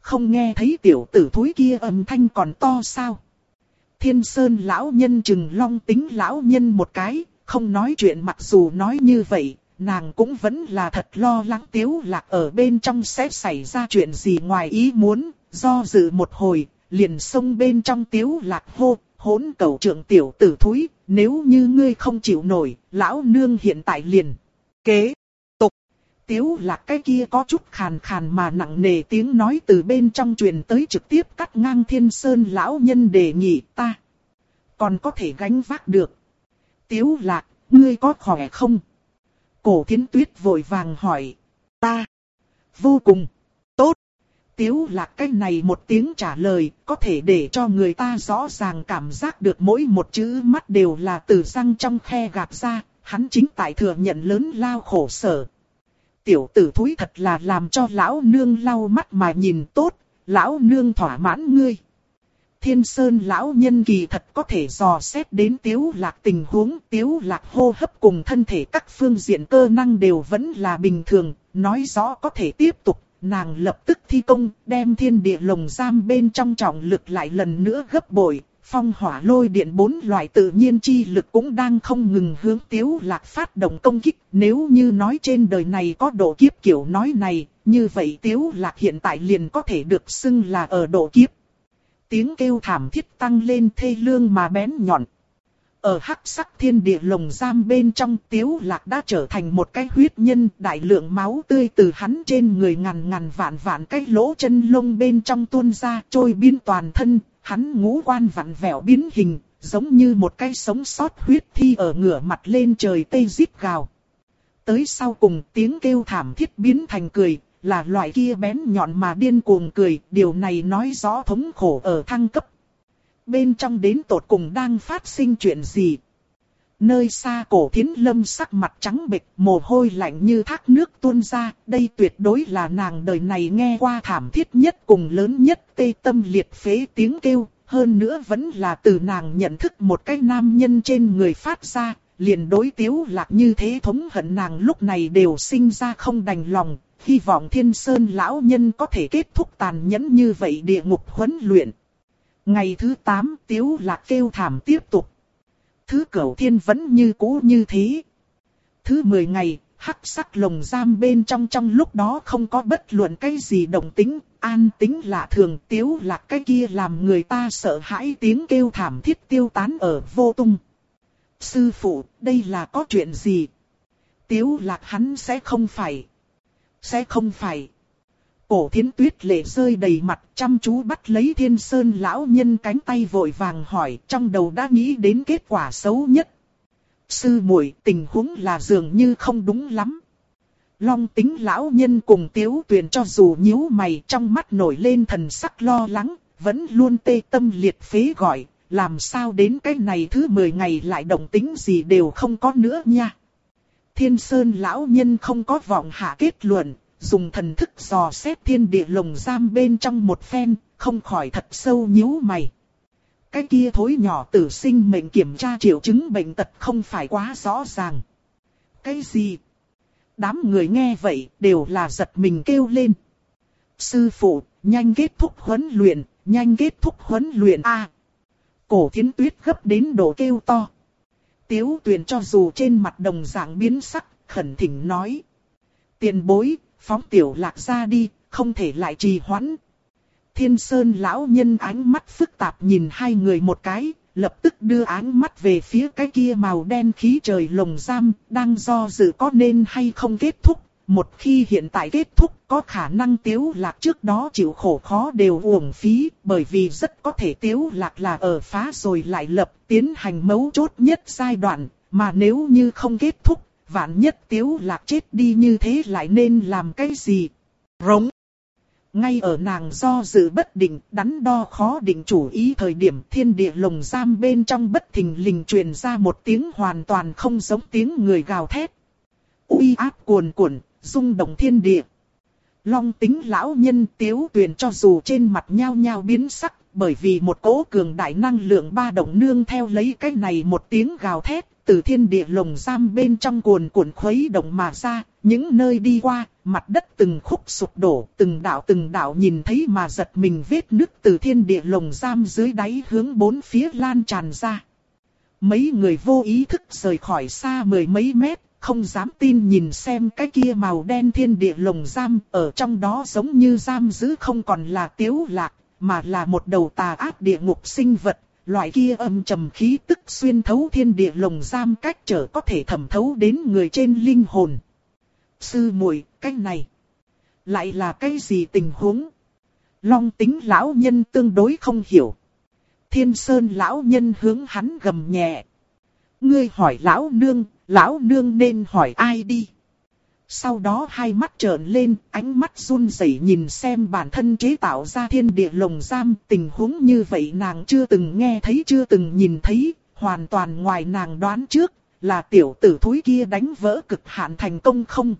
Không nghe thấy tiểu tử thúi kia âm thanh còn to sao. Thiên Sơn lão nhân chừng long tính lão nhân một cái, không nói chuyện mặc dù nói như vậy, nàng cũng vẫn là thật lo lắng tiếu lạc ở bên trong sẽ xảy ra chuyện gì ngoài ý muốn, do dự một hồi, liền xông bên trong tiếu lạc hô, hỗn cầu trưởng tiểu tử thúi, nếu như ngươi không chịu nổi, lão nương hiện tại liền. Kế tiếu lạc cái kia có chút khàn khàn mà nặng nề tiếng nói từ bên trong truyền tới trực tiếp cắt ngang thiên sơn lão nhân đề nghị ta. Còn có thể gánh vác được. Tiếu lạc, ngươi có khỏe không? Cổ thiến tuyết vội vàng hỏi. Ta. Vô cùng. Tốt. Tiếu lạc cái này một tiếng trả lời, có thể để cho người ta rõ ràng cảm giác được mỗi một chữ mắt đều là từ răng trong khe gạt ra, hắn chính tại thừa nhận lớn lao khổ sở, tiểu tử thúi thật là làm cho lão nương lau mắt mà nhìn tốt, lão nương thỏa mãn ngươi. thiên sơn lão nhân kỳ thật có thể dò xét đến tiếu lạc tình huống, tiếu lạc hô hấp cùng thân thể các phương diện cơ năng đều vẫn là bình thường, nói rõ có thể tiếp tục, nàng lập tức thi công, đem thiên địa lồng giam bên trong trọng lực lại lần nữa gấp bội, phong hỏa lôi điện bốn loại tự nhiên chi lực cũng đang không ngừng hướng tiếu lạc phát động công kích. Nếu như nói trên đời này có độ kiếp kiểu nói này, như vậy tiếu lạc hiện tại liền có thể được xưng là ở độ kiếp. Tiếng kêu thảm thiết tăng lên thê lương mà bén nhọn. Ở hắc sắc thiên địa lồng giam bên trong tiếu lạc đã trở thành một cái huyết nhân đại lượng máu tươi từ hắn trên người ngàn ngàn vạn vạn cái lỗ chân lông bên trong tuôn ra trôi biên toàn thân, hắn ngũ quan vặn vẹo biến hình, giống như một cái sống sót huyết thi ở ngửa mặt lên trời tây rít gào. Tới sau cùng tiếng kêu thảm thiết biến thành cười, là loại kia bén nhọn mà điên cuồng cười, điều này nói rõ thống khổ ở thăng cấp. Bên trong đến tột cùng đang phát sinh chuyện gì? Nơi xa cổ thiến lâm sắc mặt trắng bệch, mồ hôi lạnh như thác nước tuôn ra, đây tuyệt đối là nàng đời này nghe qua thảm thiết nhất cùng lớn nhất tê tâm liệt phế tiếng kêu, hơn nữa vẫn là từ nàng nhận thức một cái nam nhân trên người phát ra, liền đối tiếu lạc như thế thống hận nàng lúc này đều sinh ra không đành lòng, hy vọng thiên sơn lão nhân có thể kết thúc tàn nhẫn như vậy địa ngục huấn luyện. Ngày thứ 8 tiếu lạc kêu thảm tiếp tục. Thứ cửu thiên vẫn như cũ như thế. Thứ 10 ngày, hắc sắc lồng giam bên trong trong lúc đó không có bất luận cái gì đồng tính, an tính lạ thường tiếu là cái kia làm người ta sợ hãi tiếng kêu thảm thiết tiêu tán ở vô tung. Sư phụ, đây là có chuyện gì? Tiếu lạc hắn sẽ không phải. Sẽ không phải. Cổ thiến tuyết lệ rơi đầy mặt chăm chú bắt lấy thiên sơn lão nhân cánh tay vội vàng hỏi trong đầu đã nghĩ đến kết quả xấu nhất. Sư muội tình huống là dường như không đúng lắm. Long tính lão nhân cùng tiếu tuyền cho dù nhíu mày trong mắt nổi lên thần sắc lo lắng, vẫn luôn tê tâm liệt phế gọi, làm sao đến cái này thứ 10 ngày lại động tính gì đều không có nữa nha. Thiên Sơn lão nhân không có vọng hạ kết luận, dùng thần thức dò xét thiên địa lồng giam bên trong một phen, không khỏi thật sâu nhíu mày. Cái kia thối nhỏ tử sinh mệnh kiểm tra triệu chứng bệnh tật không phải quá rõ ràng. Cái gì? Đám người nghe vậy đều là giật mình kêu lên. Sư phụ, nhanh kết thúc huấn luyện, nhanh kết thúc huấn luyện a. cổ thiến tuyết gấp đến độ kêu to. Tiếu tuyền cho dù trên mặt đồng dạng biến sắc, khẩn thỉnh nói. Tiền bối, phóng tiểu lạc ra đi, không thể lại trì hoãn. Thiên Sơn lão nhân ánh mắt phức tạp nhìn hai người một cái, lập tức đưa ánh mắt về phía cái kia màu đen khí trời lồng giam, đang do dự có nên hay không kết thúc. Một khi hiện tại kết thúc có khả năng tiếu lạc trước đó chịu khổ khó đều uổng phí, bởi vì rất có thể tiếu lạc là ở phá rồi lại lập tiến hành mấu chốt nhất giai đoạn, mà nếu như không kết thúc vạn nhất tiếu lạc chết đi như thế lại nên làm cái gì? Rống. Ngay ở nàng do dự bất định, đắn đo khó định chủ ý thời điểm thiên địa lồng giam bên trong bất thình lình truyền ra một tiếng hoàn toàn không giống tiếng người gào thét. uy áp cuồn cuộn, rung động thiên địa. Long tính lão nhân tiếu tuyền cho dù trên mặt nhao nhao biến sắc, bởi vì một cỗ cường đại năng lượng ba động nương theo lấy cái này một tiếng gào thét, từ thiên địa lồng giam bên trong cuồn cuộn khuấy động mà ra, những nơi đi qua, mặt đất từng khúc sụp đổ, từng đạo từng đạo nhìn thấy mà giật mình vết nứt từ thiên địa lồng giam dưới đáy hướng bốn phía lan tràn ra. Mấy người vô ý thức rời khỏi xa mười mấy mét, không dám tin nhìn xem cái kia màu đen thiên địa lồng giam, ở trong đó giống như giam giữ không còn là tiếu lạc, mà là một đầu tà ác địa ngục sinh vật, loại kia âm trầm khí tức xuyên thấu thiên địa lồng giam cách trở có thể thẩm thấu đến người trên linh hồn. Sư muội, cái này lại là cái gì tình huống? Long tính lão nhân tương đối không hiểu. Thiên sơn lão nhân hướng hắn gầm nhẹ. Ngươi hỏi lão nương, lão nương nên hỏi ai đi? Sau đó hai mắt trợn lên, ánh mắt run rẩy nhìn xem bản thân chế tạo ra thiên địa lồng giam. Tình huống như vậy nàng chưa từng nghe thấy chưa từng nhìn thấy, hoàn toàn ngoài nàng đoán trước, là tiểu tử thúi kia đánh vỡ cực hạn thành công không.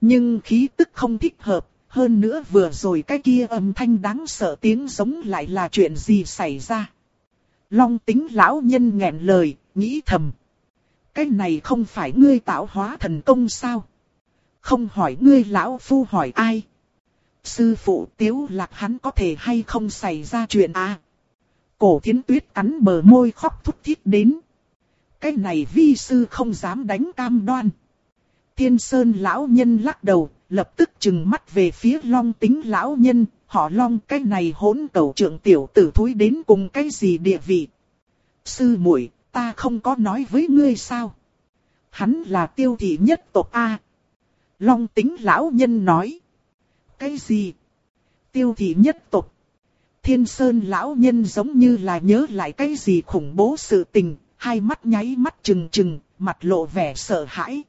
Nhưng khí tức không thích hợp, Hơn nữa vừa rồi cái kia âm thanh đáng sợ tiếng giống lại là chuyện gì xảy ra. Long tính lão nhân nghẹn lời, nghĩ thầm. Cái này không phải ngươi tạo hóa thần công sao? Không hỏi ngươi lão phu hỏi ai? Sư phụ tiếu lạc hắn có thể hay không xảy ra chuyện à? Cổ thiến tuyết cắn bờ môi khóc thúc thiết đến. Cái này vi sư không dám đánh cam đoan. Thiên sơn lão nhân lắc đầu, lập tức chừng mắt về phía long tính lão nhân, họ long cái này hỗn cầu trưởng tiểu tử thúi đến cùng cái gì địa vị. Sư muội ta không có nói với ngươi sao. Hắn là tiêu thị nhất tộc A. Long tính lão nhân nói. Cái gì? Tiêu thị nhất tộc. Thiên sơn lão nhân giống như là nhớ lại cái gì khủng bố sự tình, hai mắt nháy mắt trừng trừng, mặt lộ vẻ sợ hãi.